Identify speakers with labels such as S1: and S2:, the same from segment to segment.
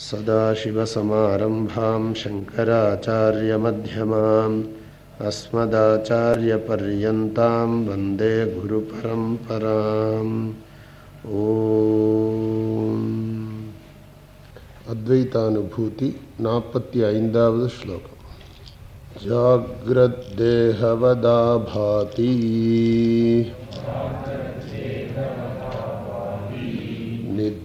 S1: सदाशिवसमारम्भां शङ्कराचार्यमध्यमाम् अस्मदाचार्यपर्यन्तां वंदे गुरुपरम्पराम् ॐ अद्वैतानुभूति नापत्ति ऐन्दावद् श्लोकम्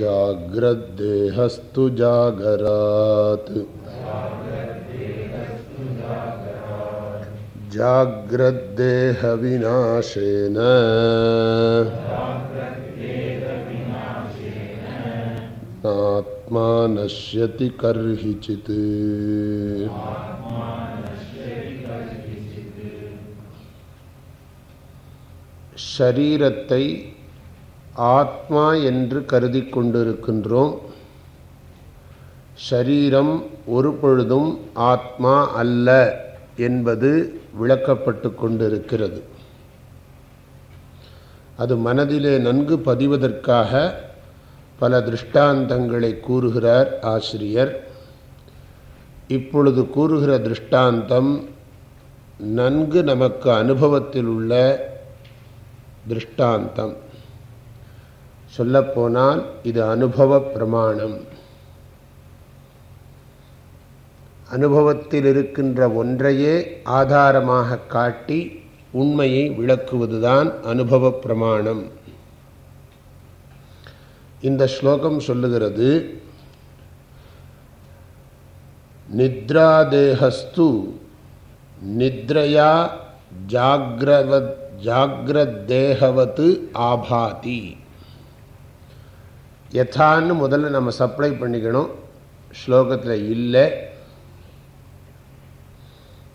S1: जाग्रदेहस्तु जागरात। जाग्रदेह विनाशेन आत्मा नश्यति कर्हिचित्। शरीरத்தை ஆத்மா என்று கருதி கொண்டிருக்கின்றோம். ஷரீரம் ஒரு பொழுதும் ஆத்மா அல்ல என்பது விளக்கப்பட்டு கொண்டிருக்கிறது. அது மனதிலே நன்கு பதிவதற்காக பல திருஷ்டாந்தங்களை கூறுகிறார் ஆசிரியர். இப்பொழுது கூறுகிற திருஷ்டாந்தம் நன்கு நமக்கு அனுபவத்தில் உள்ள திருஷ்டாந்தம். சொல்லப்போனால் இது அனுபவ பிரமாணம் அனுபவத்தில் இருக்கின்ற ஒன்றையே ஆதாரமாக காட்டி உண்மையை விளக்குவதுதான் அனுபவ பிரமாணம் இந்த ஸ்லோகம் சொல்லுகிறது நித்ராதேகஸ்து நித்ரையா ஜாகிரவத் ஜாகிரத்தேகவத்து ஆபாதி. யதான்னு முதல்ல நம்ம சப்ளை பண்ணிக்கணும் ஸ்லோகத்தில் இல்லை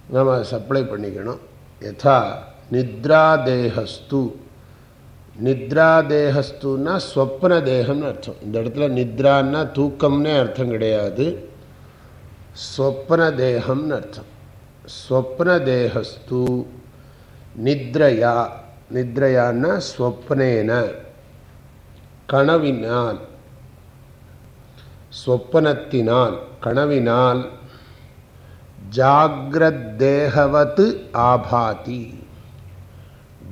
S1: நம்ம சப்ளை பண்ணிக்கணும் யதா நித்ராதேகஸ்து நித்ராதேகஸ்துன்னா ஸ்வப்ன தேகம்னு அர்த்தம் இந்த இடத்துல நித்ரான்னா தூக்கம்னே அர்த்தம் கிடையாது ஸ்வப்ன தேகம்னு அர்த்தம் ஸ்வப்ன தேகஸ்து நித்ரயா நித்ரயான்னா ஸ்வப்னேன கனவினால் சொப்பனத்தினால் கனவினால் ஜாகிரத்தேகவத்து ஆபாதி.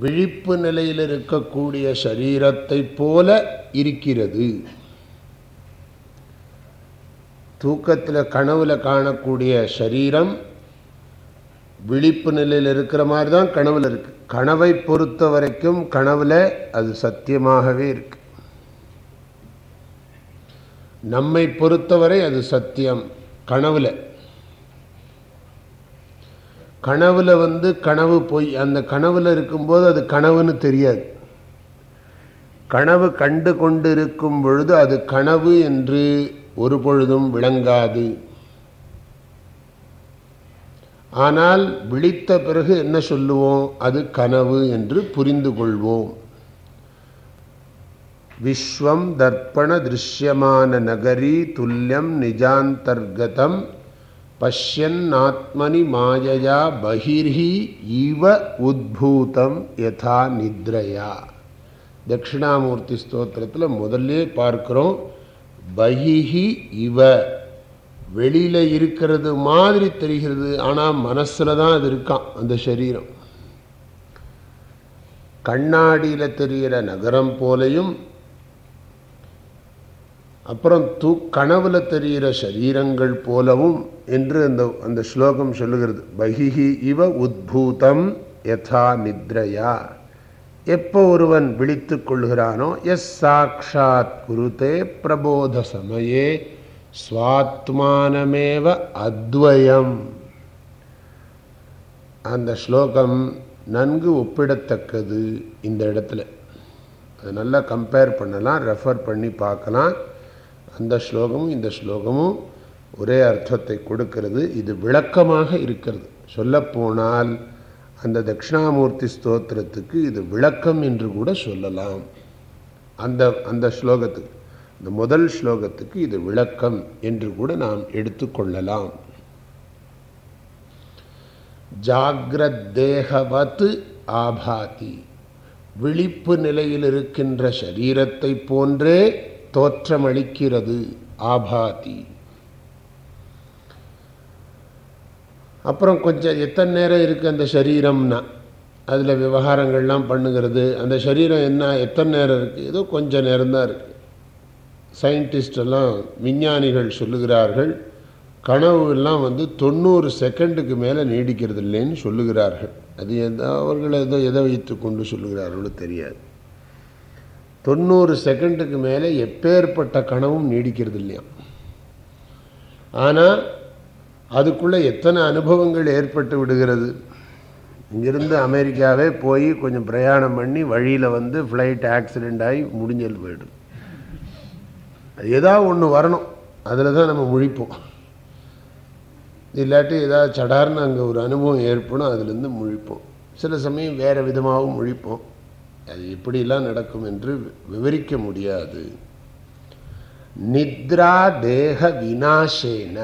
S1: விழிப்பு நிலையில் இருக்கக்கூடிய சரீரத்தை போல இருக்கிறது. தூக்கத்தில் கனவுல காணக்கூடிய சரீரம் விழிப்பு நிலையில் இருக்கிற மாதிரி தான் கனவில் இருக்குது கனவை பொறுத்த வரைக்கும் கனவில் அது சத்தியமாகவே இருக்குது நம்மை பொறுத்தவரை அது சத்தியம். கனவுல. கனவுல வந்து கனவு பொய் அந்த கனவுல இருக்கும்போது அது கனவுன்னு தெரியாது. கனவு கண்டு கொண்டு இருக்கும் பொழுது அது கனவு என்று ஒரு பொழுதும் விளங்காது. ஆனால் விழித்த பிறகு என்ன சொல்லுவோம்? அது கனவு என்று புரிந்து கொள்வோம். விஸ்வம் தர்ப்பண திருஷ்யமான நகரி துல்லியம் நிஜாந்தர்கதம் பஷ்யன் ஆத்மனி மாயையா பகிர்ஹி இவ உத்பூதம் யதா நித்ரையா. தட்சிணாமூர்த்தி ஸ்தோத்திரத்தில் முதல்ல பார்க்குறோம் பகிஹி இவ. வெளியில் இருக்கிறது மாதிரி தெரிகிறது ஆனால் மனசில் தான் அது இருக்கான் அந்த சரீரம். கண்ணாடியில் தெரிகிற நகரம் போலையும் அப்புறம் தூ கனவுல தெரிகிற சரீரங்கள் போலவும் என்று அந்த அந்த ஸ்லோகம் சொல்லுகிறது. பகிஹி இவ உத்பூதம் யதா நித்ரையா. எப்போ ஒருவன் விழித்து கொள்கிறானோ எஸ் சாட்சாத் குருதே பிரபோத சமயே சுவாத்மானமேவ அத்வயம். அந்த ஸ்லோகம் நன்கு ஒப்பிடத்தக்கது இந்த இடத்துல. அது நல்லா கம்பேர் பண்ணலாம் ரெஃபர் பண்ணி பார்க்கலாம். அந்த ஸ்லோகமும் இந்த ஸ்லோகமும் ஒரே அர்த்தத்தை கொடுக்கிறது. இது விளக்கமாக இருக்கிறது. சொல்லப்போனால் அந்த தட்சிணாமூர்த்தி ஸ்தோத்திரத்துக்கு இது விளக்கம் என்று கூட சொல்லலாம். அந்த அந்த ஸ்லோகத்துக்கு இந்த முதல் ஸ்லோகத்துக்கு இது விளக்கம் என்று கூட நாம் எடுத்துக்கொள்ளலாம். ஜாகிரத்தேகவத் ஆபாதி விழிப்பு நிலையில் இருக்கின்ற சரீரத்தை போன்றே தோற்றமளிக்கிறது ஆபாதி. அப்புறம் கொஞ்சம் எத்தனை நேரம் இருக்குது அந்த சரீரம்னா அதில் விவகாரங்கள்லாம் பண்ணுகிறது. அந்த சரீரம் என்ன? எத்தனை நேரம் இருக்குது ஏதோ கொஞ்சம் நேரம்தான் இருக்குது சயின்டிஸ்டெல்லாம் விஞ்ஞானிகள் சொல்லுகிறார்கள் கனவு எல்லாம் வந்து தொண்ணூறு செகண்டுக்கு மேலே நீடிக்கிறது இல்லைன்னு சொல்லுகிறார்கள். அது எதோ அவர்கள் எதோ எதை வைத்து கொண்டு சொல்லுகிறார்களோ தெரியாது. தொண்ணூறு செகண்டுக்கு மேலே எப்பேற்பட்ட கனவும் நீடிக்கிறது இல்லையா ஆனால் அதுக்குள்ளே எத்தனை அனுபவங்கள் ஏற்பட்டு விடுகிறது? இங்கிருந்து அமெரிக்காவே போய் கொஞ்சம் பிரயாணம் பண்ணி வழியில் வந்து ஃப்ளைட் ஆக்சிடெண்ட் ஆகி முடிஞ்சல் போயிடும் அது ஏதாவது ஒன்று வரணும். அதில் தான் நம்ம முழிப்போம். இல்லாட்டி ஏதாவது சடார்னு அங்கே ஒரு அனுபவம் ஏற்படும் அதுலேருந்து முழிப்போம். சில சமயம் வேறு விதமாகவும் முழிப்போம். அது இப்படிலாம் நடக்கும் என்று விவரிக்க முடியாது. நித்ரா தேக வினாசேன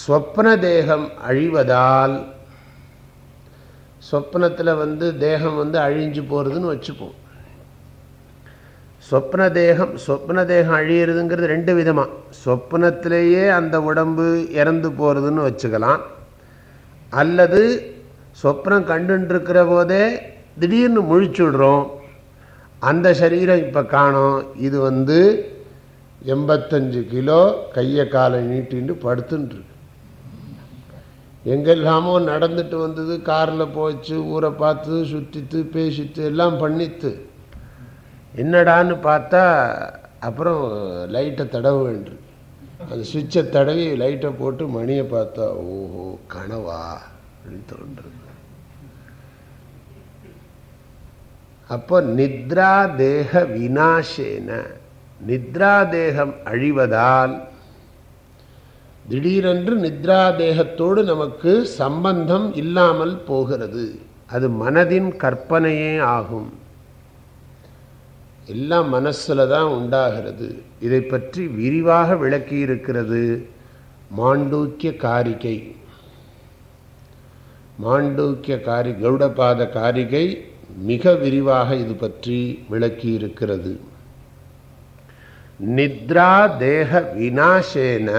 S1: ஸ்வப்ன தேகம் அழிவதால் ஸ்வப்னத்தில் வந்து தேகம் வந்து அழிஞ்சு போகிறதுன்னு வச்சுப்போம். சொப்ன தேகம் சொப்ன தேகம் அழியிறதுங்கிறது ரெண்டு விதமாக சொப்னத்திலேயே அந்த உடம்பு இறந்து போகிறதுன்னு வச்சுக்கலாம். அல்லது சொப்னம் கண்டுன்ட்ருக்கிற போதே திடீர்னு முழிச்சுடுறோம் அந்த சரீரம் இப்போ காணும். இது வந்து எண்பத்தஞ்சு கிலோ கையை காலை நீட்டின்னு படுத்துன்ட்ருக்கு எங்கெல்லாமோ நடந்துட்டு வந்தது காரில் போச்சு ஊரை பார்த்து சுற்றித்து பேசித்து எல்லாம் பண்ணித்து. என்னடான்னு பார்த்தா அப்புறம் லைட்டை தடவ வேண்டியிருக்கு. அந்த சுவிட்சை தடவி லைட்டை போட்டு மணியை பார்த்தா ஓஹோ கனவா அப்படின்னு தோன்றுறது அப்போ நித்ரா தேக வினாசேன நித்ரா தேகம் அழிவதால் திடீரென்று நித்ரா தேகத்தோடு நமக்கு சம்பந்தம் இல்லாமல் போகிறது. அது மனதின் கற்பனையே ஆகும். எல்லாம் மனசில் தான் உண்டாகிறது. இதை பற்றி விரிவாக விளக்கி இருக்கிறது மாண்டூக்கிய காரிகை. மாண்டூக்கிய காரி கௌடபாத காரிகை மிக விரிவாக இது பற்றி விளக்கி இருக்கிறது நித்ரா தேக வினாசேன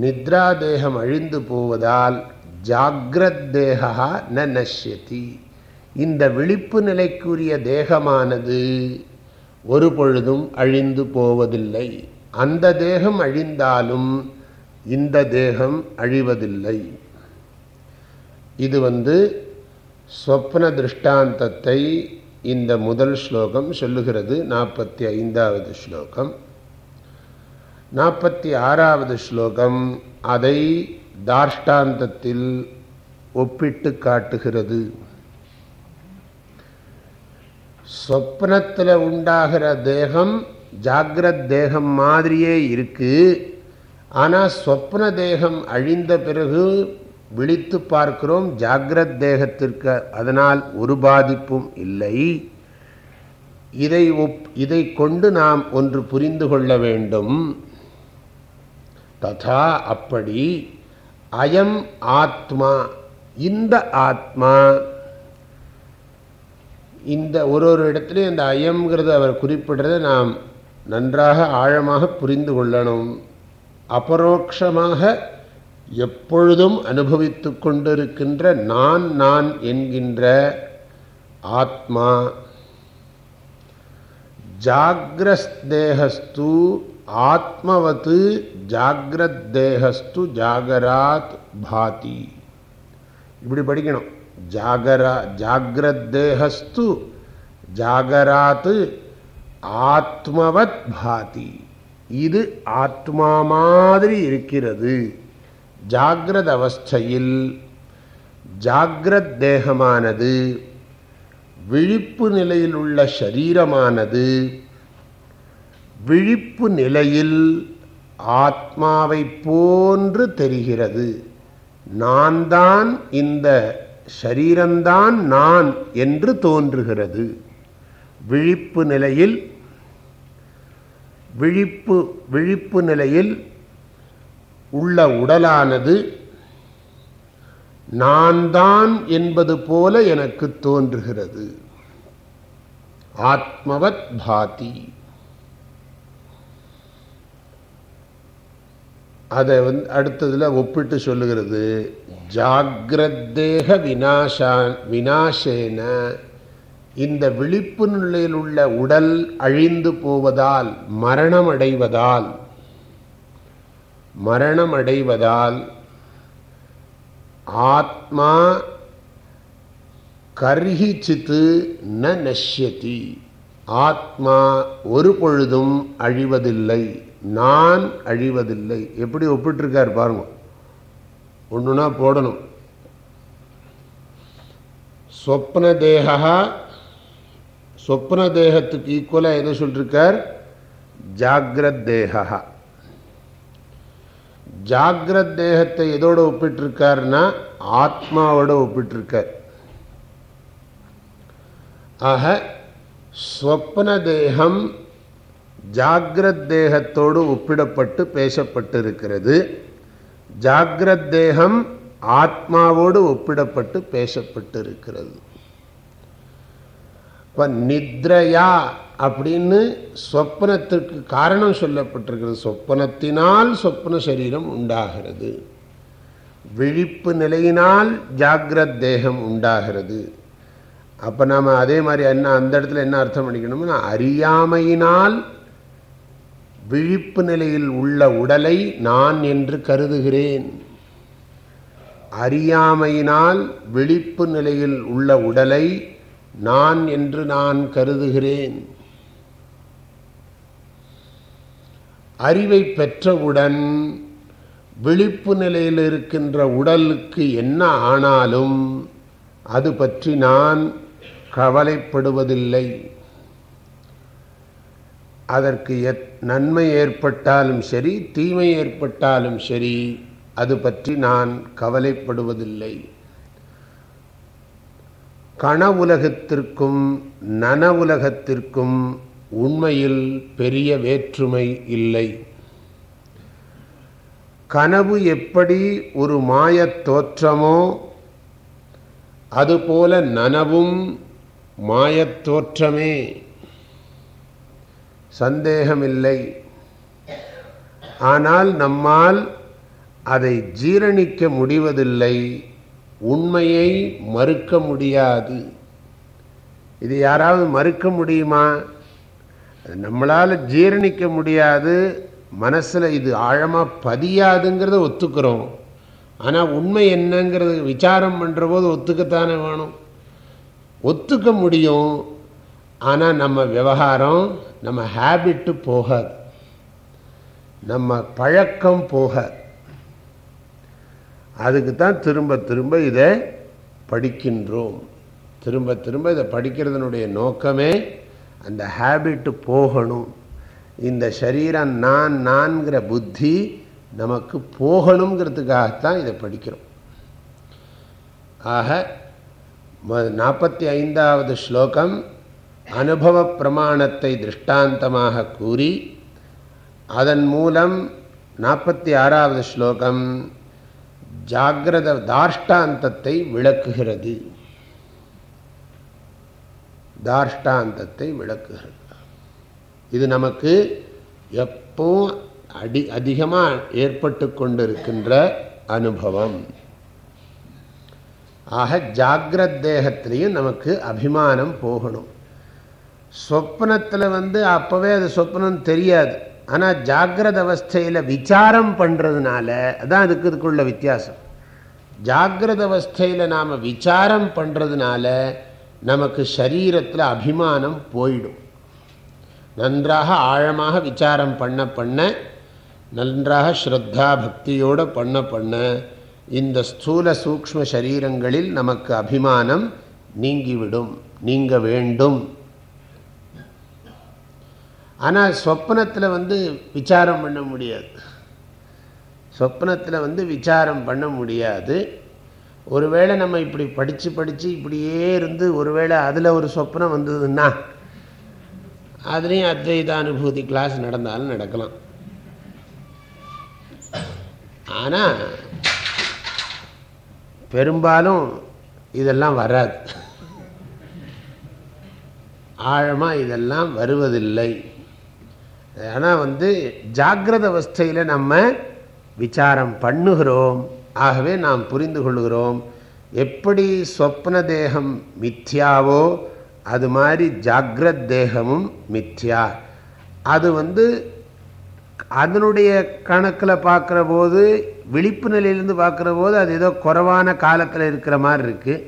S1: நித்ரா தேகம் அழிந்து போவதால் ஜாகிரத் தேகா ந நஷ்யதி. இந்த விழிப்பு நிலைக்குரிய தேகமானது ஒரு பொழுதும் அழிந்து போவதில்லை. அந்த தேகம் அழிந்தாலும் இந்த தேகம் அழிவதில்லை. இது வந்து ஸ்வப்ன திருஷ்டாந்தத்தை இந்த முதல் ஸ்லோகம் சொல்லுகிறது நாற்பத்தி ஐந்தாவது ஸ்லோகம். நாற்பத்தி ஆறாவது ஸ்லோகம் அதை தார்ஷ்டாந்தத்தில் ஒப்பிட்டு காட்டுகிறது. சொப்னத்தில் உண்டாகிற தேகம் ஜாகிரத் தேகம் மாதிரியே இருக்கு. ஆனால் சொப்ன தேகம் அழிந்த பிறகு விழித்து பார்க்கிறோம் ஜாகிரத் தேகத்திற்கு அதனால் ஒரு பாதிப்பும் இல்லை. இதை ஒப் இதை கொண்டு நாம் ஒன்று புரிந்து கொள்ள வேண்டும். ததா அப்படி அயம் ஆத்மா இந்த ஆத்மா இந்த ஒரு ஒரு இடத்துலையும் இந்த அயம்ங்கிறத அவர் குறிப்பிடுறத நாம் நன்றாக ஆழமாக புரிந்து கொள்ளணும். அபரோக்ஷமாக எப்பொழுதும் அனுபவித்து கொண்டிருக்கின்ற நான் நான் என்கின்ற ஆத்மா ஜாகிரஸ்தேகஸ்து ஆத்மவத்து ஜாகிரத்தேகஸ்து ஜாகராத் பாதி. இப்படி படிக்கணும். ஜாகரா ஜாகிரத்தேகஸ்து ஜாகராத் ஆத்மவத் பாதி. இது ஆத்மா மாதிரி இருக்கிறது. ஜாகிரத அவஸ்தையில் ஜாகிரத் தேகமானது விழிப்பு நிலையில் உள்ள சரீரமானது விழிப்பு நிலையில் ஆத்மாவை போன்று தெரிகிறது. நான் தான் இந்த ஷரீரந்தான் நான் என்று தோன்றுகிறது. விழிப்பு நிலையில் விழிப்பு விழிப்பு நிலையில் உள்ள உடலானது நான் தான் என்பது போல எனக்கு தோன்றுகிறது. ஆத்மவத் பாதி. அதை வந்து அடுத்ததில் ஒப்பிட்டு சொல்லுகிறது. ஜாகிரத்தேக வினாஷா வினாசேன இந்த விழிப்பு நிலையில் உள்ள உடல் அழிந்து போவதால் மரணம் அடைவதால். மரணம் அடைவதால் ஆத்மா கர்ஹி சித்து ந நஷ்யதி. ஆத்மா ஒரு பொழுதும் அழிவதில்லை நான் அழிவதில்லை. எப்படி ஒப்பிட்டுருக்கார் பாருங்க. ஒன்றுனா போடணும். சொப்ன தேகா சொப்ன தேகத்துக்கு ஈக்குவலாக எதை சொல்லிருக்கார்? ஜாகிரத் தேகா ஜாகிரத் தேகத்தை எதோட ஒப்பிட்டிருக்காருன்னா ஆத்மாவோட ஒப்பிட்டிருக்கார். ஆக ஸ்வப்ன தேகம் ஜாகிரத் தேகத்தோடு ஒப்பிடப்பட்டு பேசப்பட்டிருக்கிறது. ஜாகிரத் தேகம் ஆத்மாவோடு ஒப்பிடப்பட்டு பேசப்பட்டிருக்கிறது. இப்போ நித்ரையா அப்படின்னு சொப்பனத்திற்கு காரணம் சொல்லப்பட்டிருக்கிறது. சொப்பனத்தினால் சொப்பன சரீரம் உண்டாகிறது. விழிப்பு நிலையினால் ஜாகிரத் தேகம் உண்டாகிறது. அப்போ நாம் அதே மாதிரி என்ன அந்த இடத்துல என்ன அர்த்தம் பண்ணிக்கணும்னா அறியாமையினால் விழிப்பு நிலையில் உள்ள உடலை நான் என்று கருதுகிறேன். அறியாமையினால் விழிப்பு நிலையில் உள்ள உடலை நான் என்று நான் கருதுகிறேன். அறிவை பெற்றவுடன் விழிப்பு நிலையில் இருக்கின்ற உடலுக்கு என்ன ஆனாலும் அது பற்றி நான் கவலைப்படுவதில்லை. அதற்கு எத் நன்மை ஏற்பட்டாலும் சரி தீமை ஏற்பட்டாலும் சரி அது பற்றி நான் கவலைப்படுவதில்லை. கனவுலகத்திற்கும் நனவுலகத்திற்கும் உண்மையில் பெரிய வேற்றுமை இல்லை. கனவு எப்படி ஒரு மாயத் தோற்றமோ அதுபோல நனவும் மாயத் தோற்றமே. சந்தேகமில்லை. ஆனால் நம்மால் அதை ஜீரணிக்க முடிவதில்லை. உண்மையை மறுக்க முடியாது. இது யாராவது மறுக்க முடியுமா? நம்மளால் ஜீரணிக்க முடியாது. மனசில் இது ஆழமாக பதியாதுங்கிறத ஒத்துக்கிறோம். ஆனால் உண்மை என்னங்கிறது விசாரம் பண்ணுற போது ஒத்துக்கத்தானே வேணும். ஒத்துக்க முடியும். ஆனால் நம்ம விவகாரம் நம்ம ஹேபிட்டு போகாது. நம்ம பழக்கம் போகாது. அதுக்கு தான் திரும்ப திரும்ப இதை படிக்கின்றோம். திரும்ப திரும்ப இதை படிக்கிறதுனுடைய நோக்கமே அந்த ஹேபிட்டு போகணும். இந்த சரீரம் நான் நான்கிற புத்தி நமக்கு போகணுங்கிறதுக்காகத்தான் இதை படிக்கிறோம். ஆக நாற்பத்தி ஐந்தாவது ஸ்லோகம் அனுபவ பிரமாணத்தை திருஷ்டாந்தமாக கூறி அதன் மூலம் நாற்பத்தி ஆறாவது ஸ்லோகம் ஜாகிரத தாஷ்டாந்தத்தை விளக்குகிறது. தாஷ்டாந்தத்தை விளக்குகிறது. இது நமக்கு எப்போ அடி அதிகமாக ஏற்பட்டு கொண்டிருக்கின்ற அனுபவம். ஆக ஜாகிரத் தேகத்திலையும் நமக்கு அபிமானம் போகணும். சொப்னத்தில் வந்து அப்போவே அது சொப்னம் தெரியாது. ஆனால் ஜாகிரத அவஸ்தையில் விசாரம் பண்ணுறதுனால அதான் அதுக்கு இதுக்குள்ள வித்தியாசம். ஜாகிரத அவஸ்தையில் நாம் விசாரம் பண்ணுறதுனால நமக்கு சரீரத்தில் அபிமானம் போயிடும். நன்றாக ஆழமாக விசாரம் பண்ண பண்ண நன்றாக ஸ்ரத்தா பக்தியோடு பண்ண பண்ண இந்த ஸ்தூல சூக்ம சரீரங்களில் நமக்கு அபிமானம் நீங்கிவிடும் நீங்க வேண்டும். ஆனால் சொப்னத்தில் வந்து விசாரம் பண்ண முடியாது. சொப்னத்தில் வந்து விசாரம் பண்ண முடியாது. ஒருவேளை நம்ம இப்படி படித்து படித்து இப்படியே இருந்து ஒருவேளை அதில் ஒரு சொப்னம் வந்ததுன்னா அதுலேயும் அத்வைத அனுபூதி கிளாஸ் நடந்தாலும் நடக்கலாம். ஆனால் பெரும்பாலும் இதெல்லாம் வராது. ஆழமாக இதெல்லாம் வருவதில்லை. ஆனால் வந்து ஜாகிரத அவஸ்தையில் நம்ம விசாரம் பண்ணுகிறோம். ஆகவே நாம் புரிந்து கொள்கிறோம் எப்படி சொப்ன தேகம் மித்யாவோ அது மாதிரி ஜாகிரத் தேகமும் மித்யா. அது வந்து அதனுடைய கணக்கில் பார்க்குற போது விழிப்பு நிலையிலேருந்து பார்க்குற போது அது ஏதோ குறைவான காலத்தில் இருக்கிற மாதிரி இருக்குது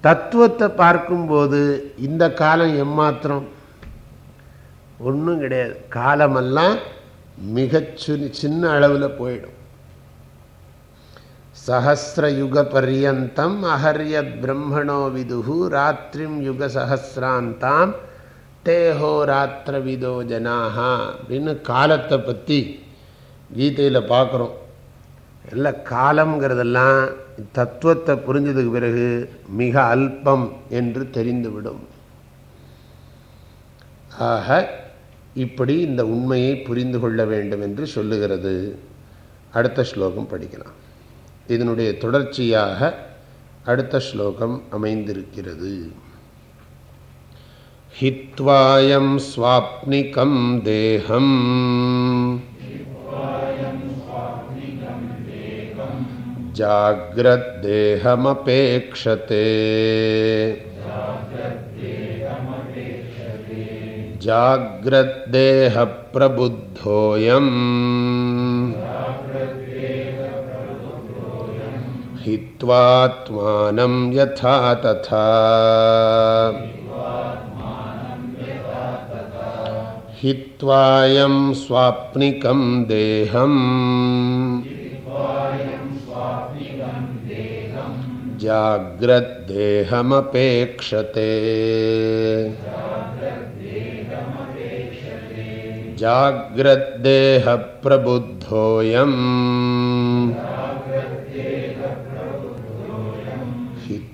S1: தத்துவத்தை பார்க்கும்போது இந்த காலம் எம்மாத்திரம்? ஒன்றும் கிடையாது. காலமெல்லாம் மிக சின்ன அளவில் போயிடும். சஹசிரயுக பர்யந்தம் அஹர்யத் பிரம்மணோ விதுகு ராத்திரிம் யுக சகசிராந்தாம் தேஹோ ராத்திர விதோ அப்படின்னு காலத்தை பற்றி கீதையில் பார்க்குறோம். எல்லாம் காலம்ங்கிறதெல்லாம் தத்துவத்தை புரிஞ்சதுக்கு பிறகு மிக அல்பம் என்று தெரிந்துவிடும். ஆக இப்படி இந்த உண்மையை புரிந்து கொள்ள வேண்டும் என்று சொல்லுகிறது. அடுத்த ஸ்லோகம் படிக்கலாம். இதனுடைய தொடர்ச்சியாக அடுத்த ஸ்லோகம் அமைந்திருக்கிறது ஹித்வாயம் ஸ்வாப்னிகம் தேகம் जाग्रद्देहमपेक्षते जाग्रद्देहप्रबुद्धोऽयम् हित्वात्मानं यथा तथा। हित्वायं स्वाप्निकं देहम्। जाग्रद्देहमपेक्षते। जाग्रद्देहप्रबुद्धोऽयम्।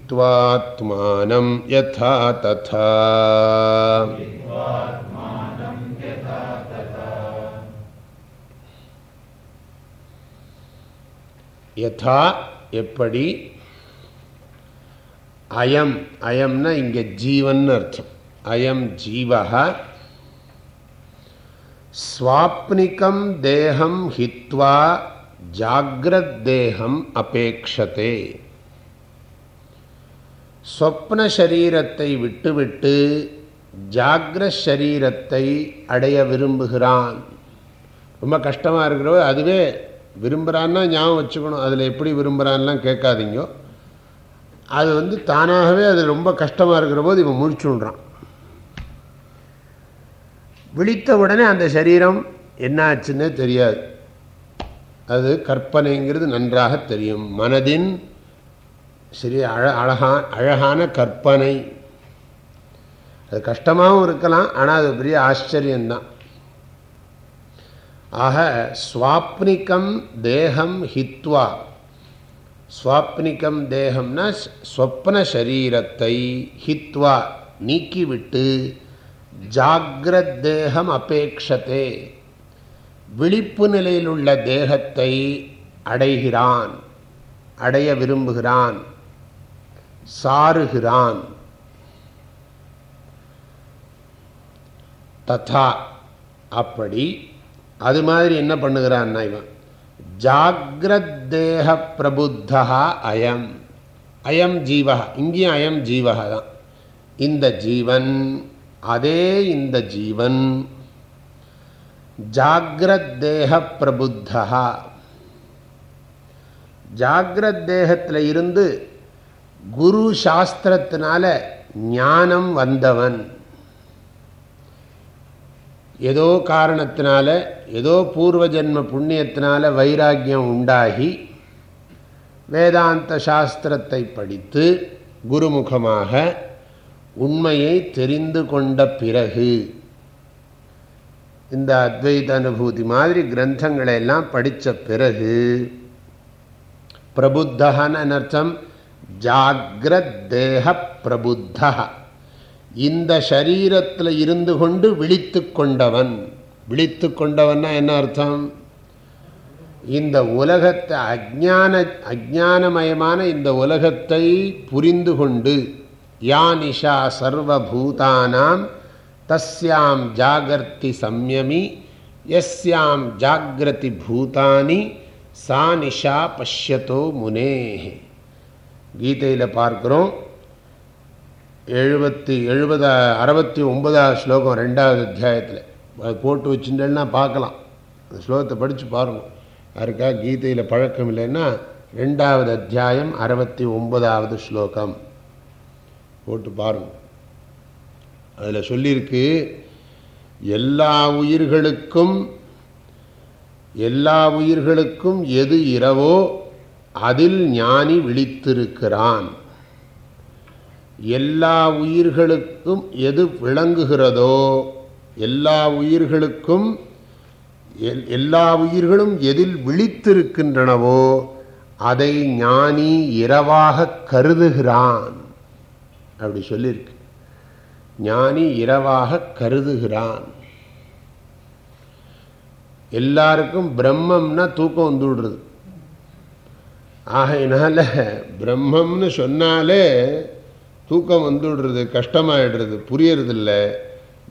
S1: हित्वात्मानं यथा तथा யதா எப்படி அயம் அயம்னா இங்கே ஜீவன் அர்த்தம் அயம் ஜீவா ஸ்வாப்னிகம் தேகம் ஹித்வா ஜாகிரத் தேகம் அபேக்ஷதே சொப்ன சரீரத்தை விட்டுவிட்டு ஜாகிர சரீரத்தை அடைய விரும்புகிறான். ரொம்ப கஷ்டமாக இருக்கிறவ அதுவே விரும்புகிறான்னா ஞாபகம் வச்சுக்கணும். அதில் எப்படி விரும்புகிறான்லாம் கேட்காதீங்க. அது வந்து தானாகவே அது ரொம்ப கஷ்டமாக இருக்கிற போது இவன் முழிச்சுடுறான் விழித்த உடனே அந்த சரீரம் என்ன ஆச்சுன்னே தெரியாது. அது கற்பனைங்கிறது நன்றாக தெரியும். மனதின் சரி அழ அழகா அழகான கற்பனை. அது கஷ்டமாகவும் இருக்கலாம் ஆனால் அது பெரிய ஆச்சரியந்தான் ஆக ஸ்வாப்னிகம் தேகம் ஹித்வா. ஸ்வாப்னிகம் தேகம்னா ஸ்வப்ன சரீரத்தை ஹித்வா நீக்கிவிட்டு ஜாகிரத் தேகம் அபேட்சத்தே விழிப்பு நிலையில் உள்ள தேகத்தை அடைகிறான் அடைய விரும்புகிறான். சாருகிறான். ததா அப்படி. அது மாதிரி என்ன பண்ணுகிறான்னா இவன். ஜாகிரத்தேக பிரபுத்தா அயம். அயம் ஜீவா இங்கேயும் அயம் ஜீவா தான். இந்த ஜீவன் அதே இந்த ஜீவன். ஜாகிரத்தேக பிரபுத்தா ஜாகிரத் தேகத்தில் இருந்து குரு சாஸ்திரத்தினால ஞானம் வந்தவன். ஏதோ காரணத்தினால ஏதோ பூர்வ ஜென்ம புண்ணியத்தினால வைராக்கியம் உண்டாகி வேதாந்த சாஸ்திரத்தை படித்து குருமுகமாக உண்மையை தெரிந்து கொண்ட பிறகு இந்த அத்வைத அனுபூதி மாதிரி கிரந்தங்களை எல்லாம் படித்த பிறகு பிரபுத்தகன்னு அர்த்தம் ஜாகிரத் தேக பிரபுத்த இந்த சரீரத்தில் இருந்து கொண்டு விழித்து கொண்டவன். விழித்து கொண்டவன்னா என்ன அர்த்தம்? இந்த உலகத்தை அஜான அஜானமயமான இந்த உலகத்தை புரிந்து கொண்டு யானிஷா சர்வபூதானாம் தஸ்யாம் ஜாகர்த்தி சம்யமி எஸ்யாம் ஜாகிரதி பூதானி சா நிஷா பஷ்யத்தோ முனேஹே. கீதையில் பார்க்குறோம். எழுபத்தி எழுபதா அறுபத்தி ஒன்பதாவது ஸ்லோகம் ரெண்டாவது அத்தியாயத்தில். அது போட்டு வச்சுட்டேன்னா பார்க்கலாம். அந்த ஸ்லோகத்தை படித்து பாருங்கள் யாருக்கா கீதையில் பழக்கம் இல்லைன்னா ரெண்டாவது அத்தியாயம் அறுபத்தி ஒன்பதாவது ஸ்லோகம். போட்டு பாருங்கள் அதில் சொல்லியிருக்கு எல்லா உயிர்களுக்கும் எல்லா உயிர்களுக்கும் எது இரவோ அதில் ஞானி விழித்திருக்கிறான். எல்லா உயிர்களுக்கும் எது விளங்குகிறதோ எல்லா உயிர்களுக்கும் எல்லா உயிர்களும் எதில் விழித்திருக்கின்றனவோ அதை ஞானி இரவாக கருதுகிறான். அப்படி சொல்லியிருக்கு ஞானி இரவாக கருதுகிறான். எல்லாருக்கும் பிரம்மம்னா தூக்கம் வந்து விடுறது ஆகையினால பிரம்மம்னு சொன்னாலே தூக்கம் வந்து விடுறது கஷ்டமாயிடுறது புரியறதில்ல.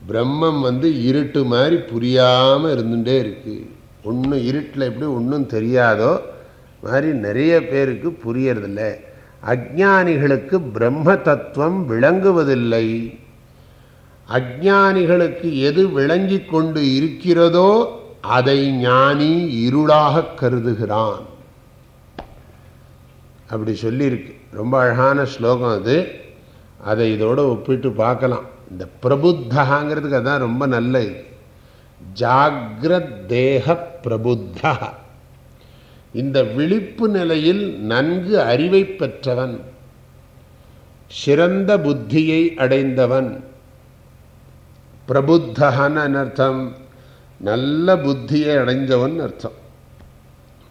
S1: பிரம்மம் வந்து இருட்டு மாதிரி புரியாமல் இருந்துகிட்டே இருக்குது ஒன்றும் இருட்டில் எப்படி ஒன்றும் தெரியாதோ மாதிரி நிறைய பேருக்கு புரியறதில்ல. அஜானிகளுக்கு பிரம்ம தத்துவம் விளங்குவதில்லை. அஜானிகளுக்கு எது விளங்கி கொண்டு இருக்கிறதோ அதை ஞானி இருளாக கருதுகிறான். அப்படி சொல்லியிருக்கு. ரொம்ப அழகான ஸ்லோகம் அது. அதை இதோடு ஒப்பிட்டு பார்க்கலாம். இந்த பிரபுத்தகாங்கிறதுக்கு அதான் ரொம்ப நல்ல இது. ஜாகிரத் தேக பிரபுத்தா. இந்த விழிப்பு நிலையில் நன்கு அறிவை பெற்றவன். சிறந்த புத்தியை அடைந்தவன். பிரபுத்தகான்னு அர்த்தம். நல்ல புத்தியை அடைஞ்சவன் அர்த்தம்.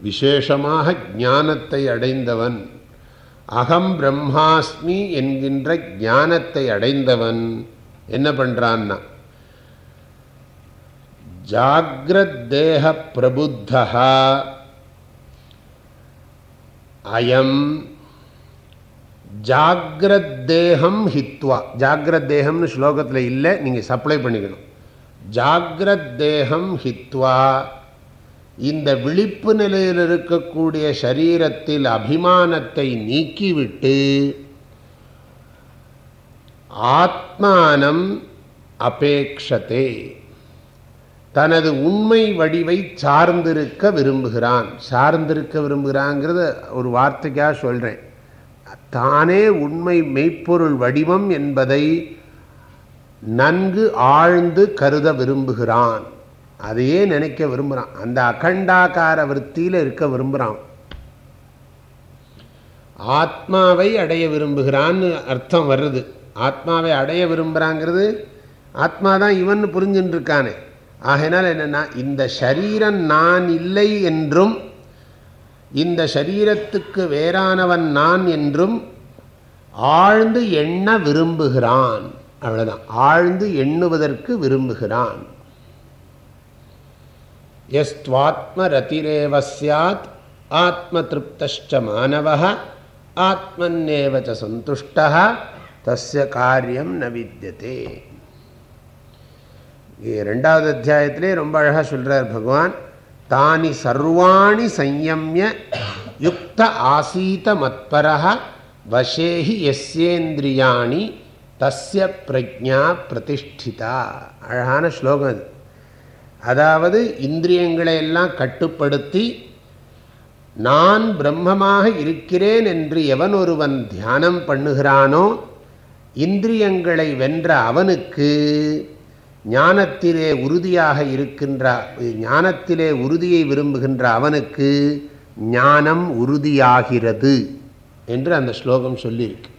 S1: விசேஷமாக ஞானத்தை அடைந்தவன். அகம் பிரம்மாஸ்மி என்கின்ற ஞானத்தை அடைந்தவன். என்ன பண்ணுறான்னா ஜாகிரத் தேக பிரபுத்தா அயம் ஜாகிரத் தேகம் ஹித்வா. ஜாகிரத் தேகம்னு ஸ்லோகத்தில் இல்லை நீங்கள் சப்ளை பண்ணிக்கணும். ஜாகிரத் தேகம் ஹித்வா. இந்த விழிப்பு நிலையில் இருக்கக்கூடிய சரீரத்தில் அபிமானத்தை நீக்கிவிட்டு ஆத்மானம் அபேக்ஷதே. தனது உண்மை வடிவை சார்ந்திருக்க விரும்புகிறான். சார்ந்திருக்க விரும்புகிறாங்கிறத ஒரு வார்த்தைக்காக சொல்கிறேன் தானே உண்மை மெய்ப்பொருள் வடிவம் என்பதை நன்கு ஆழ்ந்து கருத விரும்புகிறான். அதையே நினைக்க விரும்புகிறான் அந்த அகண்டாக்கார விற்த்தியில் இருக்க விரும்புகிறான் ஆத்மாவை அடைய விரும்புகிறான்னு அர்த்தம் வருது ஆத்மாவை அடைய விரும்புகிறாங்கிறது ஆத்மா தான் இவன் புரிஞ்சுட்டு இருக்கானே ஆகையினால் என்னென்னா இந்த சரீரம் நான் இல்லை என்றும் இந்த சரீரத்துக்கு வேறானவன் நான் என்றும் ஆழ்ந்து எண்ண விரும்புகிறான். அவ்வளோதான் ஆழ்ந்து எண்ணுவதற்கு விரும்புகிறான். எஸ்வாத்ம ரதிரேவ சாத் ஆத்ம திருப்தச்ச மாணவ ஆத்மன்னேவச்ச சந்துஷ்டா தஸ்ய காரியம் ந வித்தியதே ரெண்டாவது அத்தியாயத்திலே ரொம்ப அழகாக சொல்கிறார் பகவான் தானி சர்வாணி சம்யமிய யுக்த ஆசீத மத்பரா வசேஹி எஸ்யேந்திரியாணி தஸ்ய பிரஜா பிரதிஷ்டிதா அழகான ஸ்லோகம் அது அதாவது இந்திரியங்களை எல்லாம் கட்டுப்படுத்தி நான் பிரம்மமாக இருக்கிறேன் என்று எவன் ஒருவன் தியானம் பண்ணுகிறானோ இந்திரியங்களை வென்ற அவனுக்கு ஞானத்திலே உறுதியாக இருக்கின்ற ஞானத்திலே உறுதியை விரும்புகின்ற அவனுக்கு ஞானம் உறுதியாகிறது என்று அந்த ஸ்லோகம் சொல்லியிருக்கு.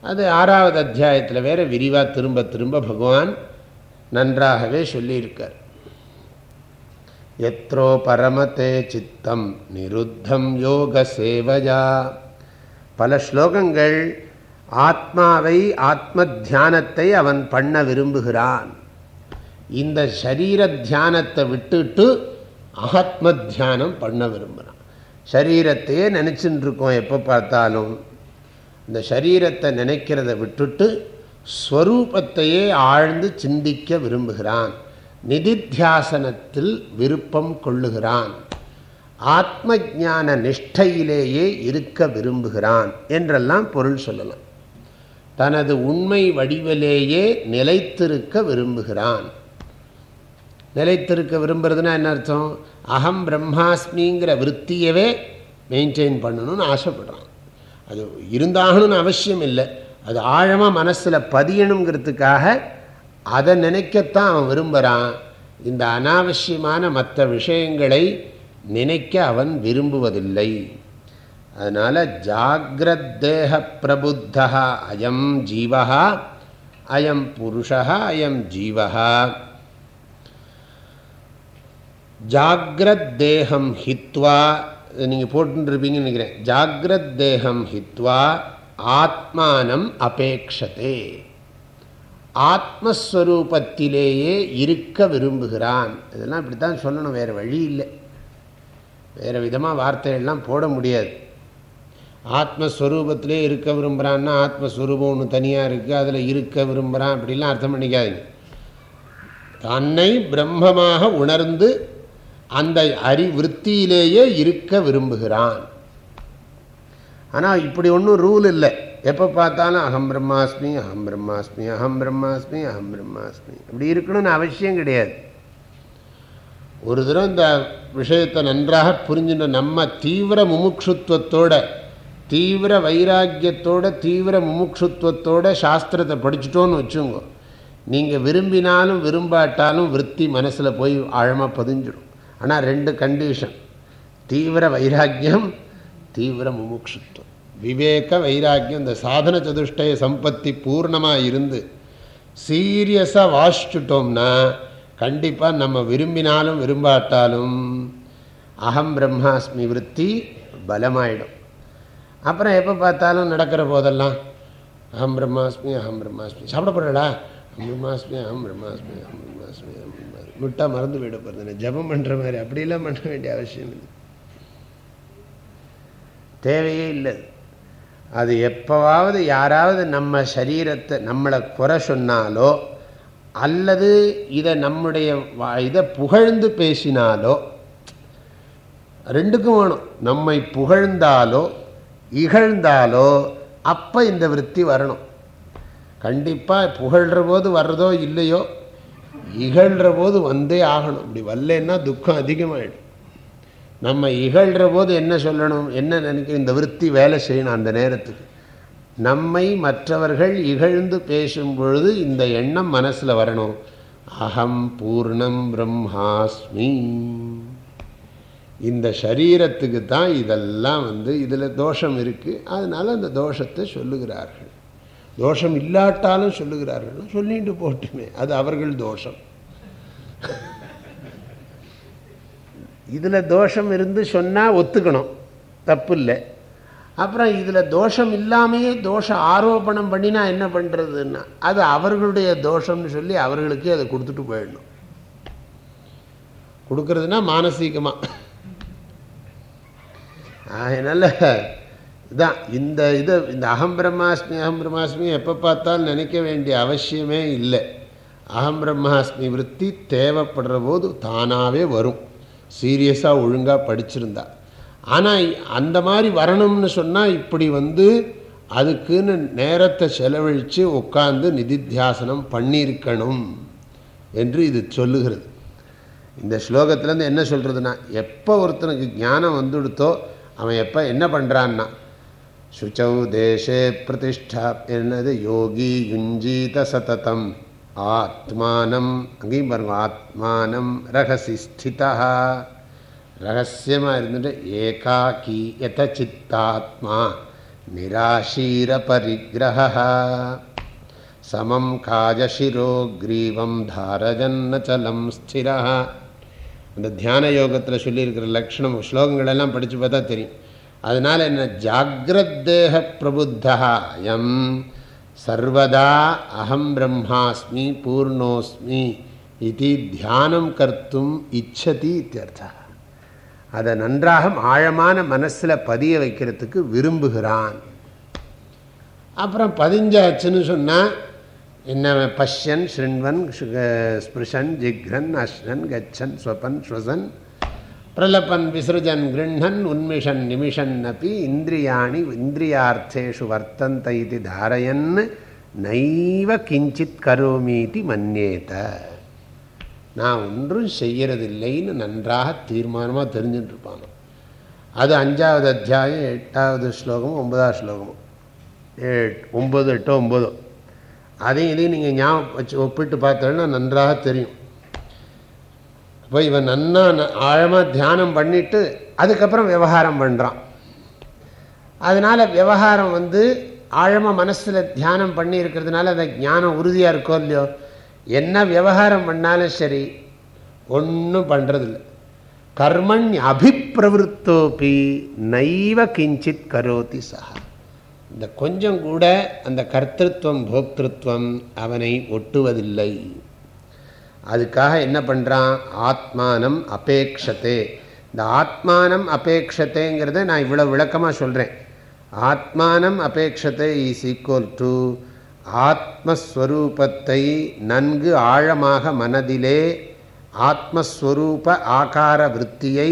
S1: அது ஆறாவது அத்தியாயத்தில் வேற விரிவாக திரும்ப திரும்ப பகவான் நன்றாகவே சொல்லியிருக்கார். எத்ரோ பரமத்தே சித்தம் நிருத்தம் யோக சேவையா. பல ஸ்லோகங்கள் ஆத்மாவை ஆத்ம தியானத்தை அவன் பண்ண விரும்புகிறான். இந்த சரீர தியானத்தை விட்டுட்டு ஆத்ம தியானம் பண்ண விரும்புகிறான். சரீரத்தையே நினச்சின்னு இருக்கோம் எப்போ பார்த்தாலும். இந்த சரீரத்தை நினைக்கிறத விட்டுட்டு ஸ்வரூபத்தையே ஆழ்ந்து சிந்திக்க விரும்புகிறான். நிதித்தியாசனத்தில் விருப்பம் கொள்ளுகிறான். ஆத்ம ஜான நிஷ்டையிலேயே இருக்க விரும்புகிறான் என்றெல்லாம் பொருள் சொல்லலாம். தனது உண்மை வடிவிலேயே நிலைத்திருக்க விரும்புகிறான். நிலைத்திருக்க விரும்புறதுன்னா என்ன அர்த்தம்? அகம் பிரம்மாஸ்மிங்கிற விற்த்தியவே மெயின்டைன் பண்ணணும்னு ஆசைப்படுறான். அது இருந்தாகணும்னு அவசியம் இல்லை. அது ஆழமாக மனசில் பதியணுங்கிறதுக்காக அதை நினைக்கத்தான் அவன் விரும்புகிறான் இந்த அனாவசியமான மற்ற விஷயங்களை நினைக்க அவன் விரும்புவதில்லை. அதனால் ஜாகிரத்தேக பிரபுத்தா அயம் ஜீவகா அயம் புருஷா அயம் ஜீவகா ஜாகிரத் தேகம் ஹித்வா நீங்கள் போட்டுருப்பீங்கன்னு நினைக்கிறேன். ஜாகிரத் தேகம் ஹித்வா ஆத்மானம் அபேக்ஷதே. ஆத்மஸ்வரூபத்திலேயே இருக்க விரும்புகிறான். இதெல்லாம் இப்படி தான் சொல்லணும் வேறு வழி இல்லை. வேறு விதமாக வார்த்தைகள்லாம் போட முடியாது. ஆத்மஸ்வரூபத்திலே இருக்க விரும்புகிறான்னா ஆத்மஸ்வரூபம் ஒன்று தனியாக இருக்குது அதில் இருக்க விரும்புகிறான் அப்படிலாம் அர்த்தம் பண்ணிக்காதுங்க. தன்னை பிரம்மமாக உணர்ந்து அந்த அறிவிற்த்தியிலேயே இருக்க விரும்புகிறான். ஆனால் இப்படி ஒன்றும் ரூல் இல்லை. எப்போ பார்த்தாலும் அகம் பிரம்மாஸ்மி அகம் பிரம்மாஸ்மி அகம் பிரம்மாஸ்மி அகம் பிரம்மாஸ்மி. அப்படி இருக்கணும்னு அவசியம் கிடையாது. ஒரு தடவை இந்த விஷயத்தை நன்றாக புரிஞ்சுட்டு நம்ம தீவிர முமுட்சுத்துவத்தோட தீவிர வைராக்கியத்தோட தீவிர முமுட்சுத்துவத்தோட சாஸ்திரத்தை படிச்சுட்டோன்னு வச்சுங்க நீங்கள் விரும்பினாலும் விரும்பாட்டாலும் விற்பி மனசில் போய் ஆழமாக பதிஞ்சிடும். ஆனால் ரெண்டு கண்டிஷன் தீவிர வைராக்கியம் தீவிர முமுட்சுத்துவம் விவேக வைராக்கியம் இந்த சாதன சதுஷ்டய சம்பத்தி பூர்ணமாக இருந்து சீரியஸாக வாசிச்சுட்டோம்னா கண்டிப்பாக நம்ம விரும்பினாலும் விரும்பாட்டாலும் அகம் பிரம்மாஸ்மி விற்பி பலமாயிடும். அப்புறம் எப்போ பார்த்தாலும் நடக்கிற போதெல்லாம் அகம் பிரம்மாஸ்மி அகம் பிரம்மாஸ்மி. சாப்பிடப்படுறடா? அகம் பிரம்மாஸ்மி அகம் பிரம்மாஸ்மி அகம் பிரம்மாஸ்மி அகம் பிரம்மாஸ்மி. விட்டா மறந்து போயிட போகிறது ஜபம் பண்ணுற மாதிரி அப்படிலாம் பண்ண வேண்டிய அவசியம் இல்லை. தேவையே இல்லை. அது எப்போவாவது யாராவது நம்ம சரீரத்தை நம்மளை குறை சொன்னாலோ அல்லது இதை நம்முடைய இதை புகழ்ந்து பேசினாலோ ரெண்டுக்கும் வேணும். நம்மை புகழ்ந்தாலோ இகழ்ந்தாலோ அப்போ இந்த விற்பி வரணும். கண்டிப்பாக புகழ்கிற போது வர்றதோ இல்லையோ இகழ்கிற போது வந்தே ஆகணும். இப்படி வரலன்னா துக்கம் அதிகமாகிடும் நம்ம இகழ்கிற போது என்ன சொல்லணும்? என்ன நினைக்க? இந்த விற்பி வேலை செய்யணும் அந்த நேரத்துக்கு. நம்மை மற்றவர்கள் இகழ்ந்து பேசும் பொழுது இந்த எண்ணம் மனசில் வரணும். அகம் பூர்ணம் பிரம்மாஸ்மி. இந்த சரீரத்துக்கு தான் இதெல்லாம் வந்து இதில் தோஷம் இருக்குது அதனால் அந்த தோஷத்தை சொல்லுகிறார்கள். தோஷம் இல்லாட்டாலும் சொல்லுகிறார்கள். சொல்லிட்டு போட்டுமே. அது அவர்கள் தோஷம். இதில் தோஷம் இருந்து சொன்னால் ஒத்துக்கணும். தப்பு இல்லை அப்புறம் இதில் தோஷம் இல்லாமையே தோஷ ஆரோபணம் பண்ணினா என்ன பண்ணுறதுன்னா அது அவர்களுடைய தோஷம்னு சொல்லி அவர்களுக்கே அதை கொடுத்துட்டு போயிடணும். கொடுக்கறதுனா மானசீகமாக அதனால் இதான் இந்த இது இந்த அகம் பிரம்மாஸ்மி அகம் பிரம்மாஸ்மி எப்போ பார்த்தாலும் நினைக்க வேண்டிய அவசியமே இல்லை. அகம் பிரம்மாஸ்மி விற்பி தேவைப்படுற போது தானாகவே வரும். சீரியஸாக ஒழுங்காக படிச்சிருந்தா. ஆனால் அந்த மாதிரி வரணும்னு சொன்னால் இப்படி வந்து அதுக்குன்னு நேரத்தை செலவழித்து உட்காந்து நிதித்தியாசனம் பண்ணியிருக்கணும் என்று இது சொல்லுகிறது. இந்த ஸ்லோகத்துலேருந்து என்ன சொல்கிறதுனா எப்போ ஒருத்தனுக்கு ஞானம் வந்துடுத்தோ அவன் எப்போ என்ன பண்ணுறான்னா சுச்சௌ தேசே பிரதிஷ்டா என்னது யோகி யுஞ்சீத சததம். ஆத்மானம் அங்கேயும் பாருங்கள் ஆத்மானம் ரகசி ஸ்திதா ரகசியமாக இருந்துட்டு ஏகாக்கி எத சித்தாத்மா நிராசீர பரிகிரகா சமம் காஜசிரோ கிரீவம் தாரஜன்னச்சலம் ஸ்திரா அந்த தியான யோகத்தில் சொல்லியிருக்கிற லக்ஷணம் ஸ்லோகங்களெல்லாம் படித்து பார்த்தா தெரியும். அதனால் என்ன? ஜாகிரத் தேக பிரபுத்தா எம் சர்வதா அகம் பிரம்மாஸ்மி பூர்ணோஸ்மி இது தியானம் கர்த்தும் இச்சதி இத்தியர்த்தா. அதை நன்றாக ஆழமான மனசில் பதிய வைக்கிறதுக்கு விரும்புகிறான். அப்புறம் பதிஞ்சாச்சுன்னு சொன்னால் என்ன பஷ்யன் ஸ்ருண்வன் ஸ்பிருஷன் ஜிக்ரன் அஷ்ணன் கச்சன் ஸ்வபன் ஸ்வசன் பிரலபன் விசிருஜன் கிருண்ணன் உன்மிஷன் நிமிஷன் அப்பி இந்திரியாணி இந்திரியார்த்தேஷு வர்த்தந்த இது தாரயன் நைவ கிஞ்சித் கரோமீதி மன்னேத நான் ஒன்றும் செய்யறதில்லைன்னு நன்றாக தீர்மானமாக தெரிஞ்சுட்டு இருப்பாங்க அது அஞ்சாவது அத்தியாயம் எட்டாவது ஸ்லோகமும் ஒன்பதாவது ஸ்லோகமும். எட் ஒம்பது எட்டோ ஒம்பதோ அதையும் இதையும் நீங்கள் ஞாபகம் வச்சு ஒப்பிட்டு பார்த்தோன்னா நன்றாக தெரியும். இப்போ இவன் நன்னா ஆழமாக தியானம் பண்ணிவிட்டு அதுக்கப்புறம் விவகாரம் பண்ணுறான் அதனால் விவகாரம் வந்து ஆழமாக மனசில் தியானம் பண்ணி இருக்கிறதுனால அந்த ஞானம் உறுதியாக இருக்கோ இல்லையோ என்ன விவகாரம் பண்ணாலும் சரி ஒன்றும் பண்ணுறதில்ல கர்மண் அபிப்பிரவருத்தோப்பி நைவ கிஞ்சித் கரோதி சஹா. இந்த கொஞ்சம் கூட அந்த கர்த்தத்துவம் போக்திருத்துவம் அவனை ஒட்டுவதில்லை. அதுக்காக என்ன பண்ணுறான் ஆத்மானம் அபேக்ஷத்தே இந்த ஆத்மானம் அபேக்ஷத்தேங்கிறத நான் இவ்வளோ விளக்கமாக சொல்கிறேன் ஆத்மானம் அபேக்ஷத்தை இஸ் ஈக்குவல் டு ஆத்மஸ்வரூபத்தை நன்கு ஆழமாக மனதிலே ஆத்மஸ்வரூப ஆகார விற்த்தியை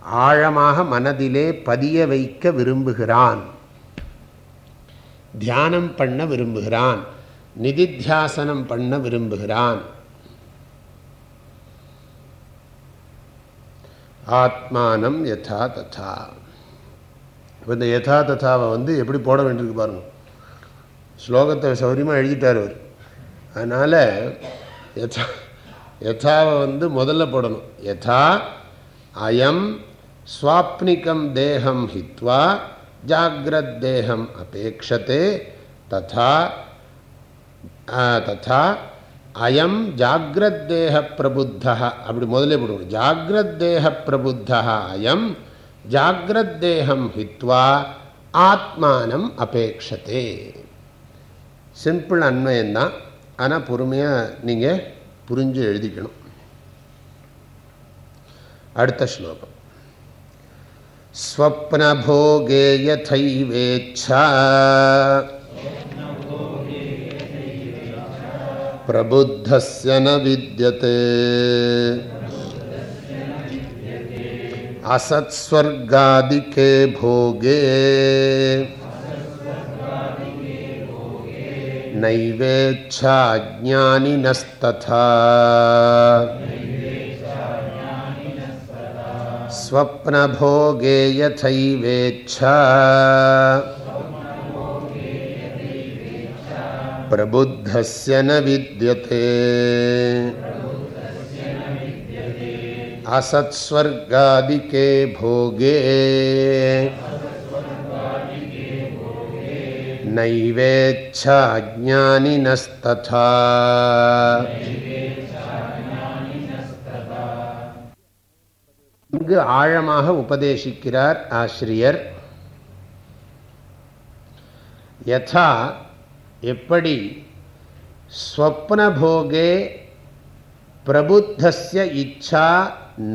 S1: ஆழமாக மனதிலே பதிய வைக்க விரும்புகிறான். தியானம் பண்ண விரும்புகிறான். நிதித்தியாசனம் பண்ண விரும்புகிறான். ஆத்மானம் யதா ததா. இப்போ இந்த யதா ததாவை வந்து எப்படி போட வேண்டியிருக்கு பாருங்க. ஸ்லோகத்தை சௌரியமாக எழுதிட்டார் அவர். அதனால் யதா யதாவை வந்து முதல்ல போடணும். யதா அயம் ஸ்வாப்னிகம் தேகம் ஹித்வா ஜாகிரத்தேகம் அபேட்சத்தை ததா ததா அயம் ஜாகிரத்தேக பிரபுத்தா அப்படி முதலே போடுவோம் ஜாகிரத்தேக பிரபுத்தா அயம் ஜாகிரத்தேகம் ஹித்வா ஆத்மானம் அபேட்சத்தே சிம்பிள் அன்வயம்தான் ஆனால் பொறுமையாக நீங்கள் புரிஞ்சு எழுதிக்கணும் அடுத்த ஸ்லோகம் स्वप्नभोगे यथैवेच्छा प्रबुद्धस्य न विद्यते। असत्स्वर्गादिके भोगे। नैवेच्छा ज्ञानिनस्तथा स्वप्नभोगे यथैवेच्छा। प्रबुद्धस्य न विद्यते असत्स्वर्गादिके भोगे नैवेच्छा ज्ञानिनस्तथा இங்கு ஆழமாக உபதேசிக்கிறார் ஆசிரியர் யதா எப்படி ஸ்வப்னபோகே பிரபுத்தஸ்ய இச்சா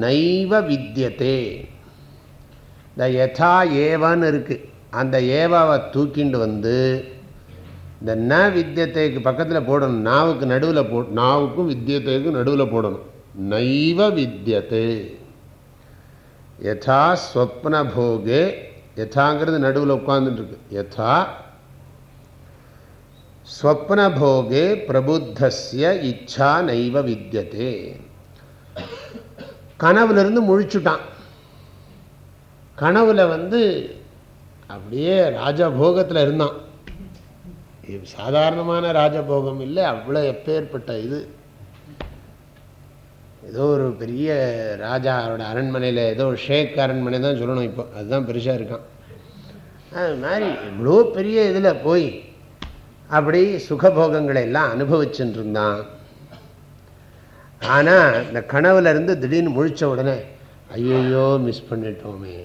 S1: நைவ வித்தியதே இந்த யதா ஏவான்னு இருக்குது அந்த ஏவாவை தூக்கிண்டு வந்து இந்த ந வித்தியத்தைக்கு பக்கத்தில் போடணும். நாவுக்கு நடுவில் போ நாவுக்கும் வித்தியத்தைக்கும் நடுவில் போடணும். நைவ வித்தியத்தை யதா ஸ்வப்னபோகே யதாங்கிறது நடுவில் உட்காந்துட்டுருக்கு யதா ஸ்வப்னபோகே பிரபுத்தஸ்ய இச்சா நைவ வித்தியதே கனவுலேருந்து முழிச்சுட்டான் கனவுல வந்து அப்படியே ராஜபோகத்தில் இருந்தான் சாதாரணமான ராஜபோகம் இல்லை அவ்வளோ எப்பேற்பட்ட இது ஏதோ ஒரு பெரிய ராஜாவோட அரண்மனையில் ஏதோ ஷேக் அரண்மனை தான் சொல்லணும் இப்போ அதுதான் பெருசாக இருக்கான் அது மாதிரி இவ்வளோ பெரிய இதில் போய் அப்படி சுகபோகங்களை எல்லாம் அனுபவிச்சுட்டு இருந்தான் ஆனால் இந்த கனவுல இருந்து திடீர்னு முழிச்ச உடனே ஐயோ மிஸ் பண்ணிட்டோமே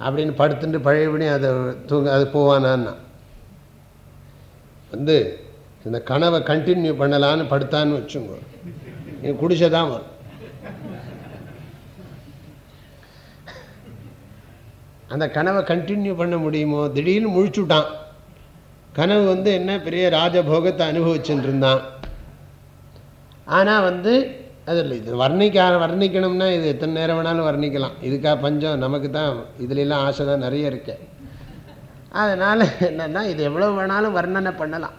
S1: அப்படின்னு படுத்துட்டு பழையபடி அதை தூங்க அது போவானான்னா. வந்து இந்த கனவை கண்டினியூ பண்ணலான்னு படுத்தான்னு வச்சுங்க நீ குடிச்சதான் வரும். அந்த கனவை கண்டினியூ பண்ண முடியுமோ? திடீர்னு முழிச்சுட்டான். கனவு வந்து என்ன? பெரிய ராஜபோகத்தை அனுபவிச்சுட்டு இருந்தான் ஆனால் வந்து அதில் இது வர்ணிக்க வர்ணிக்கணும்னா இது எத்தனை நேரம் வேணாலும் வர்ணிக்கலாம். இதுக்காக பஞ்சம் நமக்கு தான் இதுலெல்லாம் ஆசை தான் நிறைய இருக்கு. அதனால் என்னென்னா இது எவ்வளோ வேணாலும் வர்ணனை பண்ணலாம்.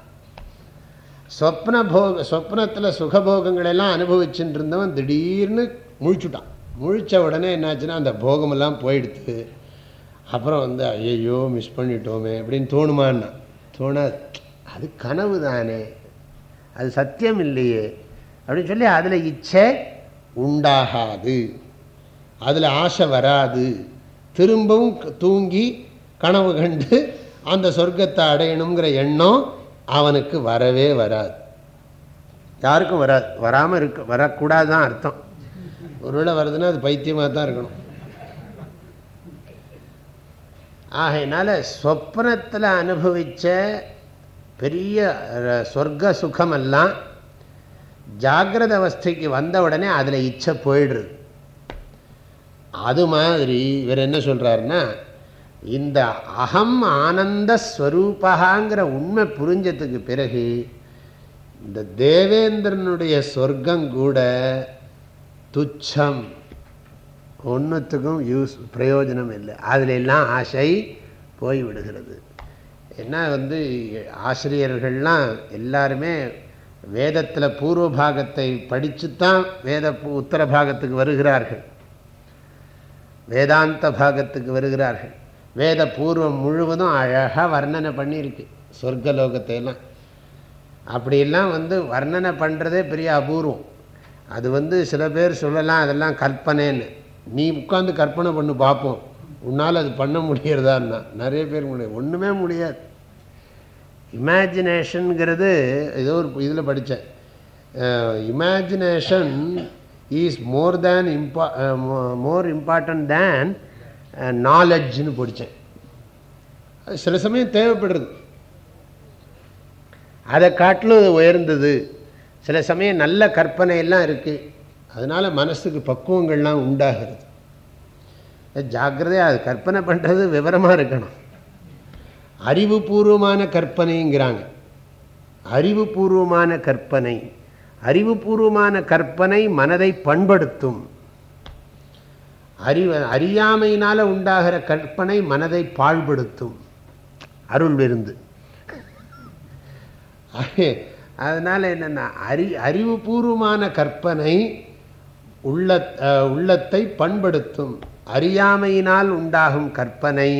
S1: சொப்ன போக சொப்னத்தில் சுகபோகங்களெல்லாம் அனுபவிச்சுட்டு இருந்தவன் திடீர்னு முழிச்சுட்டான். முழித்த உடனே என்னாச்சுன்னா அந்த போகமெல்லாம் போயிடுத்து. அப்புறம் வந்து ஐயோ மிஸ் பண்ணிட்டோமே அப்படின்னு தோணுமான்னா. தோணாது. அது கனவு தானே அது சத்தியம் இல்லையே அப்படின்னு சொல்லி அதில் இச்சை உண்டாகாது. அதில் ஆசை வராது. திரும்பவும் தூங்கி கனவு கண்டு அந்த சொர்க்கத்தை அடையணுங்கிற எண்ணம் அவனுக்கு வரவே வராது. யாருக்கும் வராது. வராமல் இருக்க வரக்கூடாது தான் அர்த்தம். ஒருவேளை வருதுன்னா அது பைத்தியமாக தான் இருக்கணும். ஆகையினால சொப்னத்தில் அனுபவித்த பெரிய சொர்க்க சுகமெல்லாம் ஜாகிரத அவஸ்தைக்கு வந்த உடனே அதில் இச்சை போயிடுறது அது மாதிரி இவர் என்ன சொல்கிறாருன்னா இந்த அகம் ஆனந்த ஸ்வரூபகாங்கிற உண்மை புரிஞ்சதுக்கு பிறகு இந்த தேவேந்திரனுடைய சொர்க்கம் கூட துச்சம். ஒன்றுத்துக்கும் யூஸ் பிரயோஜனம் இல்லை. அதில் எல்லாம் ஆசை போய்விடுகிறது என்ன வந்து ஆசிரியர்கள்லாம் எல்லாருமே வேதத்தில் பூர்வ பாகத்தை படித்து தான் வேத உத்தர பாகத்துக்கு வருகிறார்கள். வேதாந்த பாகத்துக்கு வருகிறார்கள். வேத பூர்வம் முழுவதும் அழகாக வர்ணனை பண்ணியிருக்கு சொர்க்கலோகத்தையெல்லாம். அப்படியெல்லாம் வந்து வர்ணனை பண்ணுறதே பெரிய அபூர்வம். அது வந்து சில பேர் சொல்லலாம் அதெல்லாம் கற்பனைன்னு. நீ உட்காந்து கற்பனை பண்ணு பார்ப்போம். உன்னால் அது பண்ண முடியறதான்னா. நிறைய பேர் முடியாது. ஒன்றுமே முடியாது. இமேஜினேஷனுங்கிறது ஏதோ ஒரு இதில் படித்தேன் இமேஜினேஷன் இஸ் மோர் தேன் இம்பா மோர் இம்பார்ட்டன்ட் தேன் நாலெட்ஜ்னு படித்தேன் அது சில சமயம் தேவைப்படுறது. அதை காட்டிலும் உயர்ந்தது. சில சமயம் நல்ல கற்பனை எல்லாம் இருக்குது அதனால் மனசுக்கு பக்குவங்கள்லாம் உண்டாகிறது. ஜாக்கிரதையாக அது கற்பனை பண்ணுறது விவரமாக இருக்கணும். அறிவுபூர்வமான கற்பனைங்கிறாங்க. அறிவுபூர்வமான கற்பனை. அறிவுபூர்வமான கற்பனை மனதை பண்படுத்தும். அறிவ அறியாமையினால் உண்டாகிற கற்பனை மனதை பாழ்படுத்தும். அருள் விருந்து. அதனால் என்னென்னா அறி அறிவுபூர்வமான கற்பனை உள்ள உள்ளத்தை பண்படுத்தும். அறியாமையினால் உண்டாகும் கற்பனை.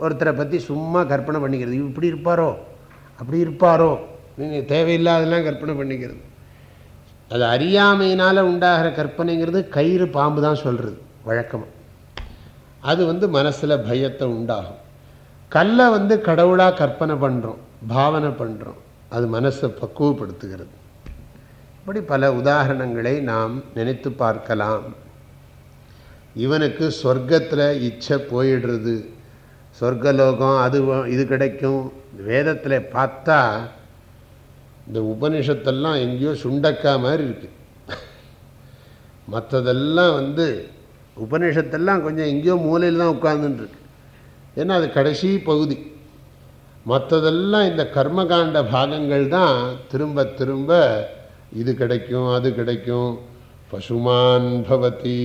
S1: ஒருத்தரை பற்றி சும்மா கற்பனை பண்ணிக்கிறது. இப்படி இருப்பாரோ? அப்படி இருப்பாரோ? நீங்கள் தேவையில்லாதெல்லாம் கற்பனை பண்ணிக்கிறது. அது அறியாமையினால் உண்டாகிற கற்பனைங்கிறது கயிறு பாம்பு தான் சொல்கிறது வழக்கமாக அது வந்து மனசில் பயத்தை உண்டாகும். கல்லை வந்து கடவுளாக கற்பனை பண்ணுறோம் பாவனை பண்ணுறோம் அது மனசை பக்குவப்படுத்துகிறது. இப்படி பல உதாரணங்களை நாம் நினைத்து பார்க்கலாம். இவனுக்கு சொர்க்கத்தில் இச்சை போயிடுறது. சொர்க்கலோகம் அது இது கிடைக்கும். வேதத்தில் பார்த்தா இந்த உபனிஷத்தெல்லாம் எங்கேயோ சுண்டக்கா மாதிரி இருக்குது மற்றதெல்லாம் வந்து உபநிஷத்தெல்லாம் கொஞ்சம் எங்கேயோ மூலையில் தான் உட்கார்ந்துட்டுருக்கு. ஏன்னா அது கடைசி பகுதி. மற்றதெல்லாம் இந்த கர்மகாண்ட பாகங்கள் தான் திரும்ப திரும்ப இது கிடைக்கும் அது கிடைக்கும். பசுமான் பவதி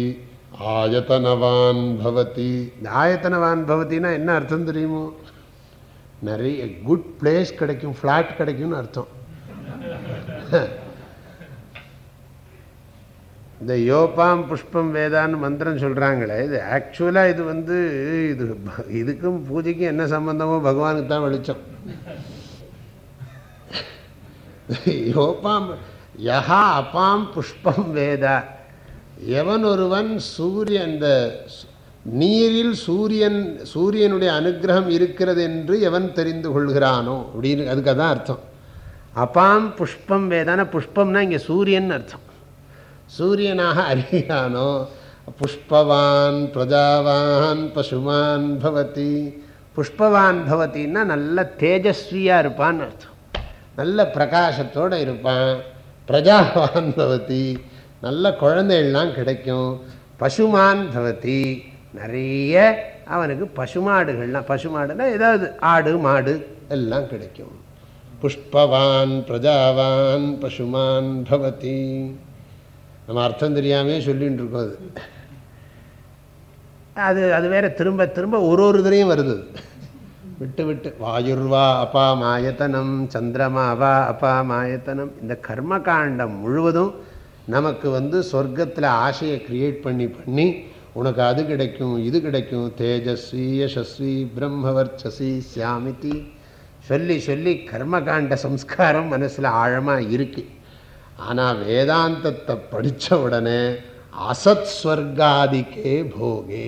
S1: ஆயத்தனவான் பவதி. இந்த ஆயத்தனவான் பவத்தின்னா என்ன அர்த்தம் தெரியுமோ? நிறைய குட் பிளேஸ் கிடைக்கும் ஃப்ளாட் கிடைக்கும்னு அர்த்தம். இந்த யோபாம் புஷ்பம் வேதான்னு மந்திரம் சொல்கிறாங்களே இது ஆக்சுவலாக இது வந்து இது இதுக்கும் பூஜைக்கும் என்ன சம்பந்தமோ பகவானுக்கு தான் வெளிச்சம். யோபாம் யஹா அப்பாம் புஷ்பம் வேதா. எவன் ஒருவன் சூரியன் இந்த நீரில் சூரியன் சூரியனுடைய அனுகிரகம் இருக்கிறது என்று எவன் தெரிந்து கொள்கிறானோ? அப்படின்னு அதுக்கு தான் அர்த்தம். அப்பாம் புஷ்பம் வேதான புஷ்பம்னா இங்கே சூரியன் அர்த்தம். சூரியனாக அறிகிறானோ? புஷ்பவான் பிரஜாவான் பசுமான் பவதி. புஷ்பவான் பவத்தின்னா நல்ல தேஜஸ்வியாக இருப்பான்னு அர்த்தம். நல்ல பிரகாசத்தோடு இருப்பான். பிரஜாவான் பவதி. நல்ல குழந்தைகள்லாம் கிடைக்கும். பசுமான் பவதி. நிறைய அவனுக்கு பசுமாடுகள்லாம் பசுமாடுனா ஏதாவது ஆடு மாடு எல்லாம் கிடைக்கும். புஷ்பவான் பிரஜாவான் பசுமான் பவதி. நம்ம அர்த்தம் தெரியாமே சொல்லிகிட்டு இருக்கோம் அது. அது அது வேற திரும்ப திரும்ப ஒரு ஒரு தடையும் வருது. விட்டு விட்டு வாயுர்வா அப்பா மாயத்தனம் சந்திரமாவா அப்பா மாயத்தனம் இந்த கர்மகாண்டம் முழுவதும் நமக்கு வந்து சொர்க்கத்தில் ஆசையை கிரியேட் பண்ணி பண்ணி உனக்கு அது கிடைக்கும் இது கிடைக்கும் தேஜஸ்வி யசஸ்வி பிரம்மவர்ச்சசி சியாமிதி சொல்லி சொல்லி கர்மகாண்ட சம்ஸ்காரம் மனசில் ஆழமாக இருக்குது ஆனால் வேதாந்தத்தை படித்த உடனே அசத் ஸ்வர்காதிக்கே போகே.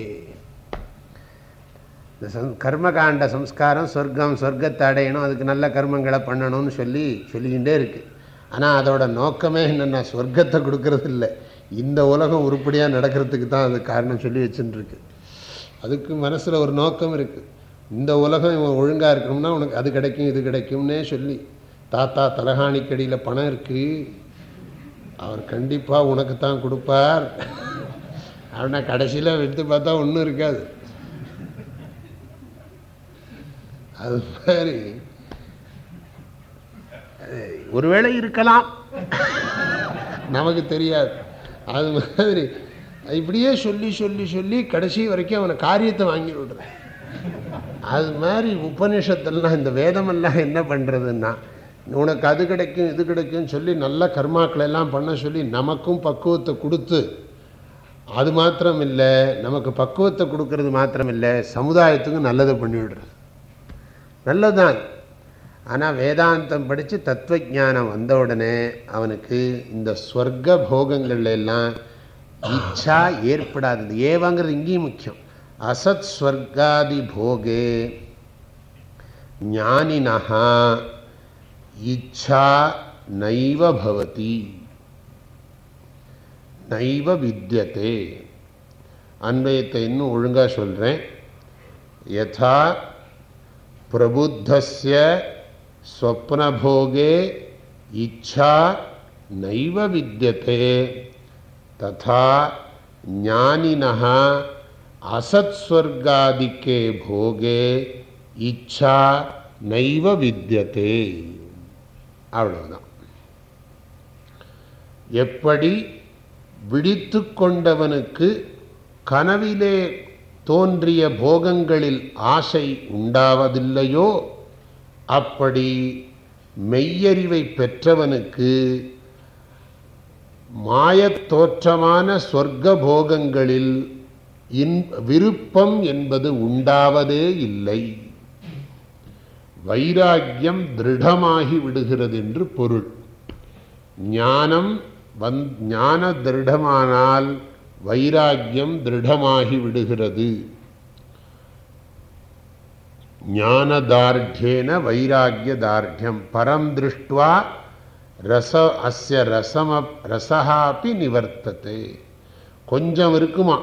S1: இந்த சம் கர்மகாண்ட சம்ஸ்காரம் சொர்க்கம் சொர்க்கத்தை அடையணும் அதுக்கு நல்ல கர்மங்களை பண்ணணும்னு சொல்லி சொல்லிக்கிட்டே இருக்குது ஆனால் அதோட நோக்கமே என்னென்னா சொர்க்கத்தை கொடுக்கறது இல்லை இந்த உலகம் உருப்படியாக நடக்கிறதுக்கு தான் அது காரணம் சொல்லி வச்சுட்டுருக்கு அதுக்கு மனசில் ஒரு நோக்கம் இருக்குது இந்த உலகம் இவன் ஒழுங்காக இருக்கணும்னா உனக்கு அது கிடைக்கும் இது கிடைக்கும்னே சொல்லி. தாத்தா தலகாணிக்கடியில் பணம் இருக்குது அவர் கண்டிப்பாக உனக்கு தான் கொடுப்பார். ஆனால் கடைசியில் எடுத்து பார்த்தா ஒன்றும் இருக்காது. அது மாதிரி ஒருவேளை இருக்கலாம். நமக்கு தெரியாது. அது மாதிரி இப்படியே சொல்லி சொல்லி சொல்லி கடைசி வரைக்கும் அவனை காரியத்தை வாங்கி விடுறேன். அது மாதிரி உபநிஷத்துலாம் இந்த வேதமெல்லாம் என்ன பண்ணுறதுன்னா உனக்கு அது கிடைக்கும் இது கிடைக்கும்னு சொல்லி நல்ல கர்மாக்களை எல்லாம் பண்ண சொல்லி நமக்கும் பக்குவத்தை கொடுத்து அது மாத்திரம் இல்லை நமக்கு பக்குவத்தை கொடுக்கறது மாத்திரம் இல்லை சமுதாயத்துக்கும் நல்லதை பண்ணிவிடுறது நல்லதுதான். ஆனால் வேதாந்தம் படித்து தத்துவஜானம் வந்த உடனே அவனுக்கு இந்த ஸ்வர்க்க போகங்கள்ல எல்லாம் இச்சா ஏற்படாதது. ஏவாங்கிறது இங்கேயும் முக்கியம். அசத் ஸ்வர்காதி போகே ஞானினஹா இச்சா நைவ பவதி. நைவ வித்தியதே அன்வயத்தை இன்னும் ஒழுங்காக சொல்கிறேன் யதா பிரபுத்தஸ்ய ஸ்வப்னபோகே இச்சா நைவ வித்தியதே ததா ஞானினः அசத்ஸ்வர்காதிக்கே போகே இச்சா நைவ வித்தியதே அவ்வளவுதான் எப்படி விழித்து கொண்டவனுக்கு கனவிலே தோன்றிய போகங்களில் ஆசை உண்டாவதில்லையோ? அப்படி மெய்யறிவை பெற்றவனுக்கு மாயத் தோற்றமான சொர்க்க போகங்களில் இன் விருப்பம் என்பது உண்டாவதே இல்லை. வைராக்கியம் திருடமாகி விடுகிறது என்று பொருள். ஞானம் வந் ஞான திருடமானால் வைராக்கியம் திருடமாகி விடுகிறது. ஞானதார்டியேன வைராக்கிய தார்டியம் பரம் திருஷ்டுவா ரச அஸ்ய ரசம ரசகாப்பி நிவர்த்தது. கொஞ்சம் இருக்குமா?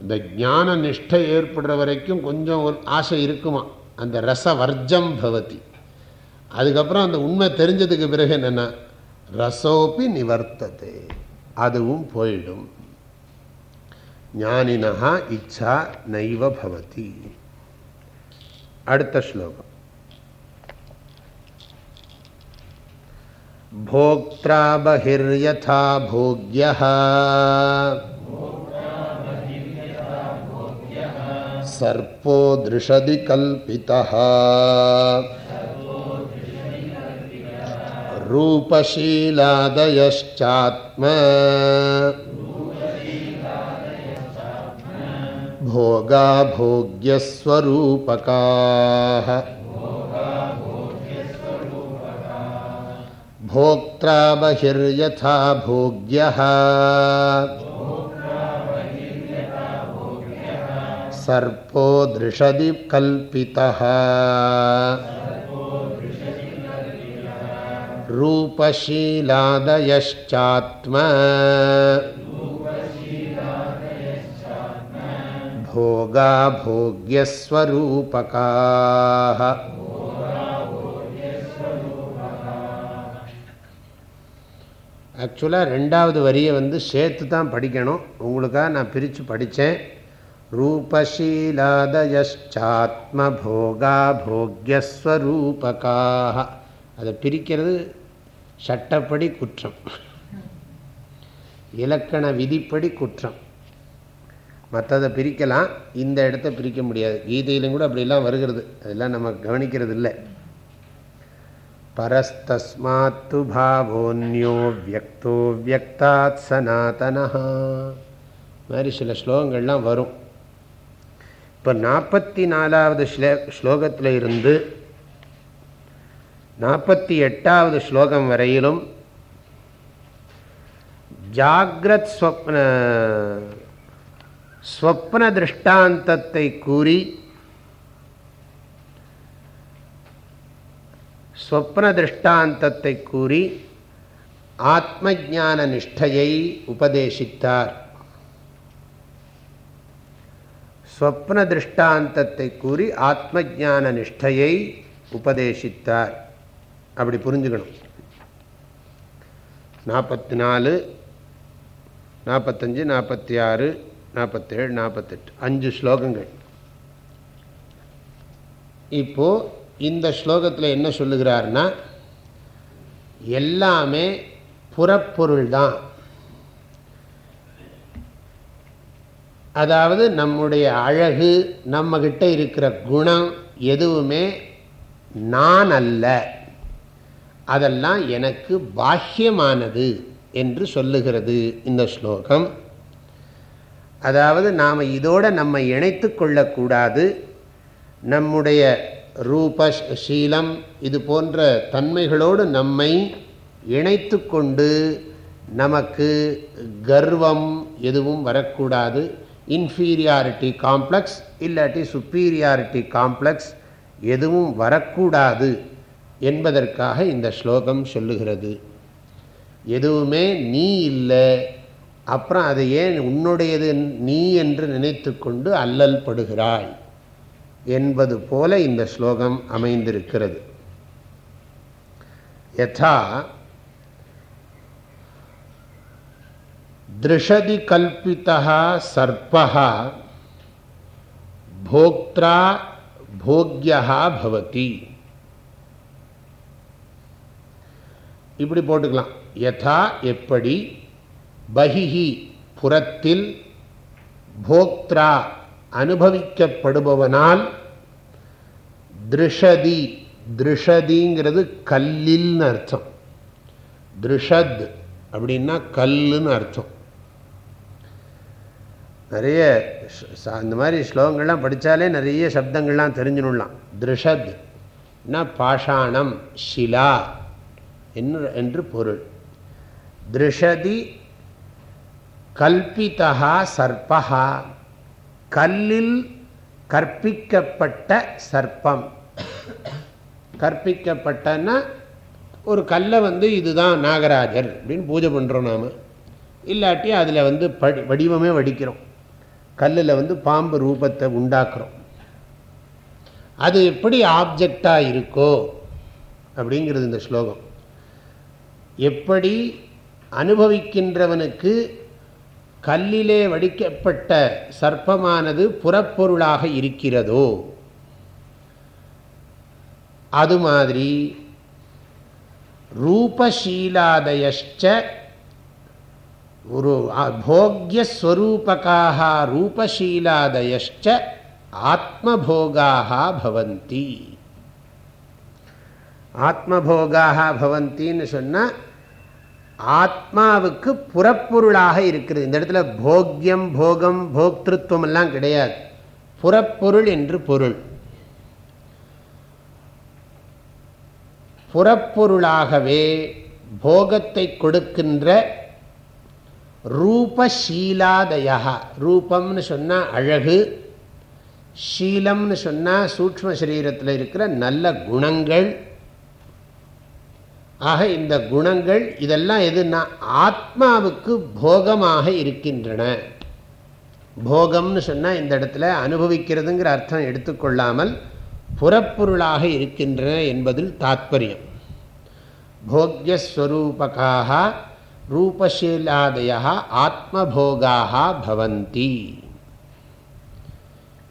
S1: இந்த ஞான நிஷ்டை ஏற்படுற வரைக்கும் கொஞ்சம் ஒரு ஆசை இருக்குமா? அந்த ரச வர்ஜம் பவதி. அதுக்கப்புறம் அந்த உண்மை தெரிஞ்சதுக்கு பிறகு என்னென்னா ரசோப்பி நிவர்த்தது. அதுவும் போயிடும். ಜ್ಞಾನಿನ ಇಚ್ಛಾ ನೈವ ಭವತಿ ಅಡ್ತ ಶ್ಲೋಕ ಭೋಕ್ತಾ ಬಹಿರ್ಯಥಾ ಭೋಗ್ಯ सर्पो दृशदि कल्पितः रूपशीलादयश्चात्मा भोगा भोग्यस्वरूपकाः। भोक्त्रा बहिर्यथा भोग्यः। सर्पो दृशदि कल्पितः। रूपशीलादयश्चात्म भोगा भोग्यस्वरूपकाः ஆக்சுவலாக ரெண்டாவது வரியை வந்து சேர்த்து தான் படிக்கணும் உங்களுக்காக நான் பிரித்து படித்தேன் ரூபசீலாதயச்சாத்ம போகா போக்யஸ்வரூபகாக அதை பிரிக்கிறது சட்டப்படி குற்றம் இலக்கண விதிப்படி குற்றம் மற்றதை பிரிக்கலாம். இந்த இடத்த பிரிக்க முடியாது. கீதையிலும் கூட அப்படிலாம் வருகிறது. அதெல்லாம் நம்ம கவனிக்கிறது இல்லை. பரஸ்தஸ்மாத்து பாவோன்யோ வியக்தோ வியக்தாத் சனாதனா மாதிரி சில ஸ்லோகங்கள்லாம் வரும். இப்போ நாற்பத்தி நாலாவது ஸ்லே ஸ்லோகத்தில் இருந்து நாற்பத்தி எட்டாவது ஸ்லோகம் வரையிலும் ஜாகிரத் ஸ்வப்ன ஸ்வப்ன திருஷ்டாந்தத்தை கூறி ஸ்வப்ன திருஷ்டாந்தத்தை கூறி ஆத்ம ஜான நிஷ்டையை உபதேசித்தார். ஸ்வப்ன திருஷ்டாந்தத்தை கூறி ஆத்ம ஜான நிஷ்டையை உபதேசித்தார். அப்படி புரிஞ்சுக்கணும். நாற்பத்தி நாலு நாற்பத்தஞ்சு நாற்பத்தி ஆறு நாற்பத்தேழு நாற்பத்தெட்டு அஞ்சு ஸ்லோகங்கள். இப்போது இந்த ஸ்லோகத்தில் என்ன சொல்லுகிறார்னா எல்லாமே புறப்பொருள் தான் அதாவது நம்முடைய அழகு நம்மகிட்ட இருக்கிற குணம் எதுவுமே நான் அல்ல. அதெல்லாம் எனக்கு பாஹ்யமானது என்று சொல்லுகிறது இந்த ஸ்லோகம். அதாவது நாம் இதோடு நம்ம இணைத்து கொள்ளக்கூடாது. நம்முடைய ரூப சீலம் இது போன்ற தன்மைகளோடு நம்மை இணைத்து கொண்டு நமக்கு கர்வம் எதுவும் வரக்கூடாது. இன்ஃபீரியாரிட்டி காம்ப்ளெக்ஸ் இல்லாட்டி சுப்பீரியாரிட்டி காம்ப்ளெக்ஸ் எதுவும் வரக்கூடாது என்பதற்காக இந்த ஸ்லோகம் சொல்லுகிறது. எதுவுமே நீ இல்லை அப்புறம் அதை ஏன் உன்னுடையது நீ என்று நினைத்து கொண்டு அல்லல் படுகிறாய் என்பது போல இந்த ஸ்லோகம் அமைந்திருக்கிறது. யதா திருஷதி கல்பித்தா சர்பா போக்திரா போக்யா பவதி. இப்படி போட்டுக்கலாம். யதா எப்படி பகிஹி புறத்தில் போக்திரா அனுபவிக்கப்படுபவனால் திருஷதி திருஷதிங்கிறது கல்லில்னு அர்த்தம். திருஷத் அப்படின்னா கல்லுன்னு அர்த்தம். நிறைய இந்த மாதிரி ஸ்லோகங்கள்லாம் படித்தாலே நிறைய சப்தங்கள்லாம் தெரிஞ்சுணுலாம் திருஷத் பாஷாணம் ஷிலா என்று என்று பொருள். திருஷதி கல்பிதா சர்பகா கல்லில் கற்பிக்கப்பட்ட சர்ப்பம். கற்பிக்கப்பட்டன்னா ஒரு கல்லை வந்து இதுதான் நாகராஜர் அப்படின்னு பூஜை பண்ணுறோம் நாம். இல்லாட்டி அதில் வந்து படி வடிவமே வடிக்கிறோம். கல்லில் வந்து பாம்பு ரூபத்தை உண்டாக்குறோம். அது எப்படி ஆப்ஜெக்டாக இருக்கோ அப்படிங்கிறது இந்த ஸ்லோகம். எப்படி அனுபவிக்கின்றவனுக்கு கல்லிலே வடிக்கப்பட்ட சர்ப்பமானது புறப்பொருளாக இருக்கிறதோ அது மாதிரி ரூபசீலாதயச்ச ஒரு போக்யஸ்வரூபக்காக ரூபசீலாதயச்ச ஆத்மபோகாக பவந்தி. ஆத்மபோகாக பவந்தின்னு சொன்னால் ஆத்மாவுக்கு புறப்பொருளாக இருக்கிறது. இந்த இடத்துல போக்கியம் போகம் போக்திருத்துவம் எல்லாம் கிடையாது. புறப்பொருள் என்று பொருள். புறப்பொருளாகவே போகத்தை கொடுக்கின்ற ரூபசீலாதயா. ரூபம்னு சொன்னால் அழகு ஷீலம்னு சொன்னால் சூக்ம சரீரத்தில் இருக்கிற நல்ல குணங்கள் ஆக இந்த குணங்கள் இதெல்லாம் எதுனா ஆத்மாவுக்கு போகமாக இருக்கின்றன. போகம்னு சொன்னால் இந்த இடத்துல அனுபவிக்கிறதுங்கிற அர்த்தம் எடுத்துக்கொள்ளாமல் புறப்பொருளாக இருக்கின்றன என்பதில் தாத்பரியம். போக்யஸ்வரூபகாக ரூபசீலாதய ஆத்மபோகாக பவந்தி.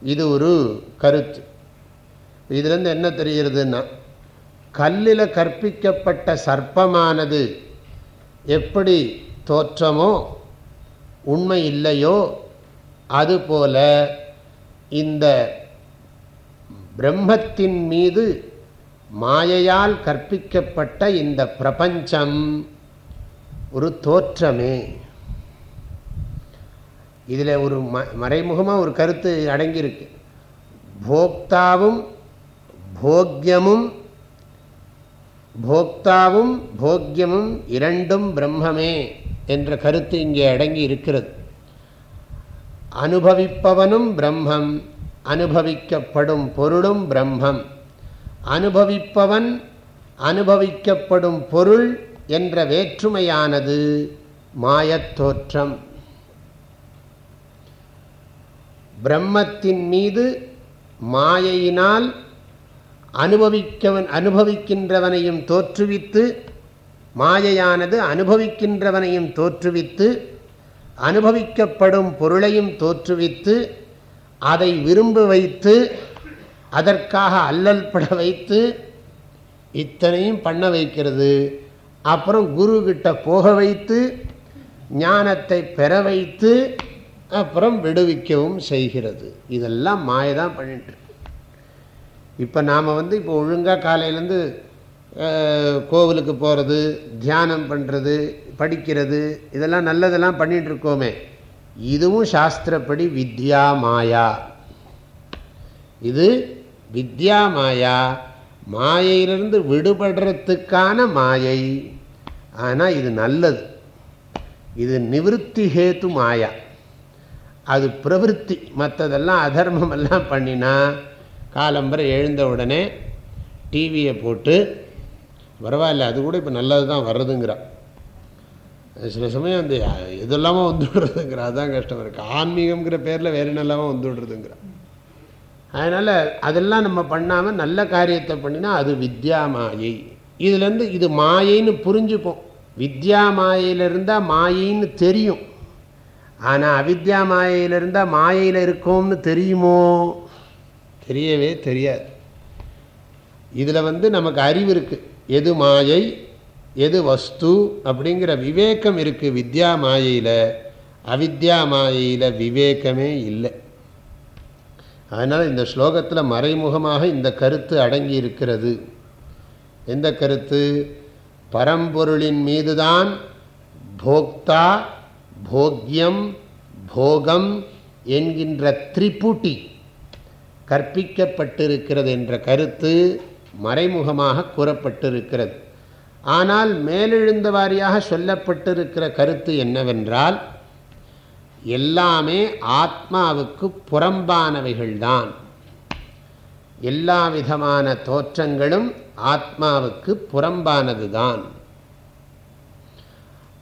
S1: இது ஒரு கருத்து. இதுலேருந்து என்ன தெரிகிறதுன்னா கல்லில் கற்பிக்கப்பட்ட சர்ப்பமானது எப்படி தோற்றமோ உண்மை இல்லையோ அதுபோல இந்த பிரம்மத்தின் மீது மாயையால் கற்பிக்கப்பட்ட இந்த பிரபஞ்சம் ஒரு தோற்றமே. இதில் ஒரு ம மறைமுகமாக ஒரு கருத்து அடங்கியிருக்கு. போக்தாவும் போக்கியமும் போக்தாவும் போக்கியமும் இரண்டும் பிரம்மமே என்ற கருத்து இங்கே அடங்கி இருக்கிறது. அனுபவிப்பவனும் பிரம்மம் அனுபவிக்கப்படும் பொருளும் பிரம்மம். அனுபவிப்பவன் அனுபவிக்கப்படும் பொருள் என்ற வேற்றுமையானது மாயத்தோற்றம் பிரம்மத்தின் மீது மாயையினால் அனுபவிக்கவன் அனுபவிக்கின்றவனையும் தோற்றுவித்து மாயையானது அனுபவிக்கின்றவனையும் தோற்றுவித்து அனுபவிக்கப்படும் பொருளையும் தோற்றுவித்து அதை விரும்ப வைத்து அதற்காக அல்லல் பட வைத்து இத்தனையும் பண்ண வைக்கிறது. அப்புறம் குரு கிட்ட போக வைத்து ஞானத்தை பெற வைத்து அப்புறம் விடுவிக்கவும் செய்கிறது. இதெல்லாம் மாயை தான் பண்ணிட்டு இப்போ நாம் வந்து இப்போ ஒழுங்காக காலையிலேருந்து கோவிலுக்கு போகிறது தியானம் பண்ணுறது படிக்கிறது இதெல்லாம் நல்லதெல்லாம் பண்ணிகிட்ருக்கோமே இதுவும் சாஸ்திரப்படி வித்யா மாயா. இது வித்யா மாயா. மாயையிலிருந்து விடுபடுறதுக்கான மாயை. ஆனால் இது நல்லது. இது நிவத்தி ஹேத்து மாயா. அது பிரவருத்தி. மற்றதெல்லாம் அதர்மமெல்லாம் பண்ணினா காலம்பரை எழுந்த உடனே டிவியை போட்டு பரவாயில்ல அது கூட இப்போ நல்லது தான் வர்றதுங்கிறான் சில சமயம் அந்த இதெல்லாமல் வந்து விடுறதுங்கிற. அதுதான் கஷ்டம். இருக்குது ஆன்மீகங்கிற பேரில் வேறு என்னெல்லாமல் வந்து விடுறதுங்கிறான் அதனால் அதெல்லாம் நம்ம பண்ணாமல் நல்ல காரியத்தை பண்ணினா அது வித்யா மாயை இதுலேருந்து இது மாயைன்னு புரிஞ்சுப்போம். வித்யா மாயையில் இருந்தால் மாயின்னு தெரியும். ஆனால் அவித்யா மாயையில் இருந்தால் மாயையில் இருக்கோம்னு தெரியுமோ? தெரியவே தெரியாது. இதில் வந்து நமக்கு அறிவு இருக்குது எது மாயை எது வஸ்து அப்படிங்கிற விவேகம் இருக்குது வித்யா மாயையில் அவித்யா மாயையில் விவேகமே இல்லை. அதனால் இந்த ஸ்லோகத்தில் மறைமுகமாக இந்த கருத்து அடங்கி இருக்கிறது. எந்த கருத்து? பரம்பொருளின் மீதுதான் போக்தா போக்யம் போகம் என்கின்ற திரிபூட்டி. கற்பிக்கப்பட்டிருக்கிறது என்ற கருத்து மறைமுகமாக கூறப்பட்டிருக்கிறது. ஆனால் மேலெழுந்த வாரியாக சொல்லப்பட்டிருக்கிற கருத்து என்னவென்றால் எல்லாமே ஆத்மாவுக்கு புறம்பானவைகள்தான். எல்லா விதமான தோற்றங்களும் ஆத்மாவுக்கு புறம்பானது தான்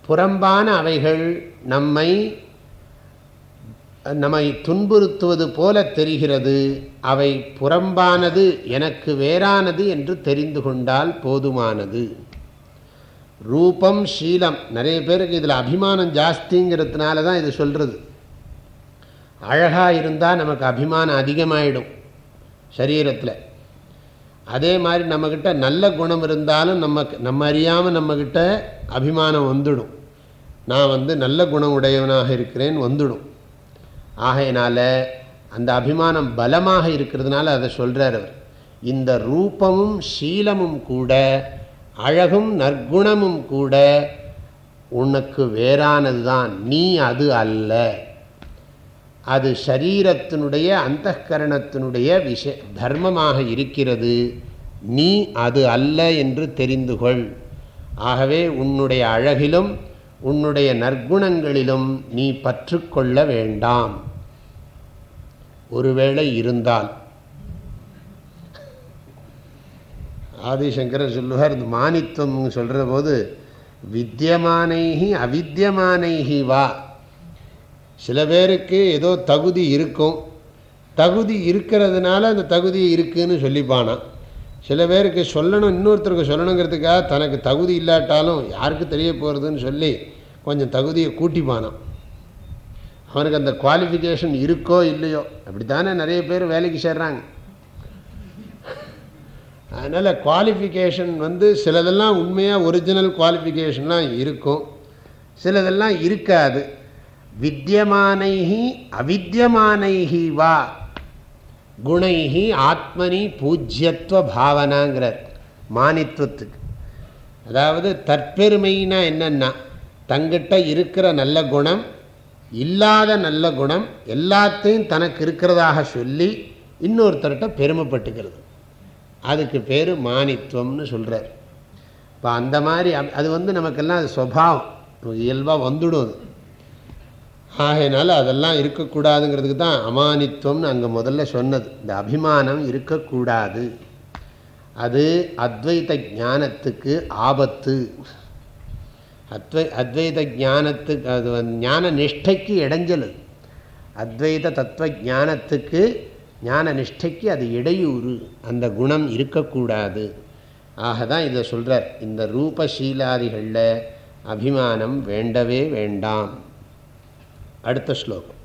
S1: புறம்பான அவைகள் நம்மை நம்மை துன்புறுத்துவது போல தெரிகிறது. அவை புறம்பானது எனக்கு வேறானது என்று தெரிந்து கொண்டால் போதுமானது. ரூபம் ஷீலம் நிறைய பேருக்கு இதில் அபிமானம் ஜாஸ்திங்கிறதுனால தான் இது சொல்கிறது அழகாக இருந்தால் நமக்கு அபிமானம் அதிகமாகிடும் சரீரத்தில். அதே மாதிரி நம்மக்கிட்ட நல்ல குணம் இருந்தாலும் நம்ம நம்ம அறியாமல் நம்மக்கிட்ட அபிமானம் வந்துடும். நான் வந்து நல்ல குணம் உடையவனாக இருக்கிறேன் வந்துடும். ஆகையினால அந்த அபிமானம் பலமாக இருக்கிறதுனால அதை சொல்கிறார் அவர். இந்த ரூபமும் சீலமும் கூட அழகும் நற்குணமும் கூட உனக்கு வேறானது தான் நீ அது அல்ல. அது சரீரத்தினுடைய அந்த கரணத்தினுடைய விஷ தர்மமாக இருக்கிறது நீ அது அல்ல என்று தெரிந்து கொள். ஆகவே உன்னுடைய அழகிலும் உன்னுடைய நற்குணங்களிலும் நீ பற்றுக்கொள்ள வேண்டாம். ஒருவேளை இருந்தால். ஆதிசங்கரர் சொல்லுவார் இந்த மானித்துவம் சொல்கிற போது வித்தியமானைகி அவித்தியமானைகி வா. சில பேருக்கு ஏதோ தகுதி இருக்கும். தகுதி இருக்கிறதுனால அந்த தகுதி இருக்குதுன்னு சொல்லிப்பானான் சில பேருக்கு சொல்லணும் இன்னொருத்தருக்கு சொல்லணுங்கிறதுக்காக தனக்கு தகுதி இல்லாட்டாலும் யாருக்கு தெரிய போகிறதுன்னு சொல்லி கொஞ்சம் தகுதியை கூட்டிப்பானான். அவனுக்கு அந்த குவாலிஃபிகேஷன் இருக்கோ இல்லையோ அப்படி தானே நிறைய பேர் வேலைக்கு சேர்றாங்க. அதனால் குவாலிஃபிகேஷன் வந்து சிலதெல்லாம் உண்மையாக ஒரிஜினல் குவாலிஃபிகேஷன்லாம் இருக்கும். சிலதெல்லாம் இருக்காது. வித்தியமானைகி அவித்தியமானைகி வா. குணைஹி ஆத்மனி பூஜ்யத்துவ பாவனாங்கிறார் மானித்துவத்துக்கு அதாவது தற்பெருமைனா என்னென்னா தங்கிட்ட இருக்கிற நல்ல குணம் இல்லாத நல்ல குணம் எல்லாத்தையும் தனக்கு இருக்கிறதாக சொல்லி இன்னொருத்தர்கிட்ட பெருமைப்பட்டுக்கிறது. அதுக்கு பேர் மானித்துவம்னு சொல்கிறார் இப்போ அந்த மாதிரி அது வந்து நமக்கெல்லாம் அது சுவாவம் இயல்பாக வந்துடும் அது. ஆகையினால அதெல்லாம் இருக்கக்கூடாதுங்கிறதுக்கு தான் அமானித்துவம்னு அங்கே முதல்ல சொன்னது. இந்த அபிமானம் இருக்கக்கூடாது. அது அத்வைத ஞானத்துக்கு ஆபத்து. அத்வை அத்வைத ஞானத்துக்கு அது ஞான நிஷ்டைக்கு இடைஞ்சல் அத்வைத தத்துவ ஞானத்துக்கு ஞான நிஷ்டைக்கு அது இடையூறு. அந்த குணம் இருக்கக்கூடாது. ஆக தான் இதை சொல்கிறார் இந்த ரூபசீலாதிகளில் அபிமானம் வேண்டவே வேண்டாம். அடுத்த ஸ்லோகம்.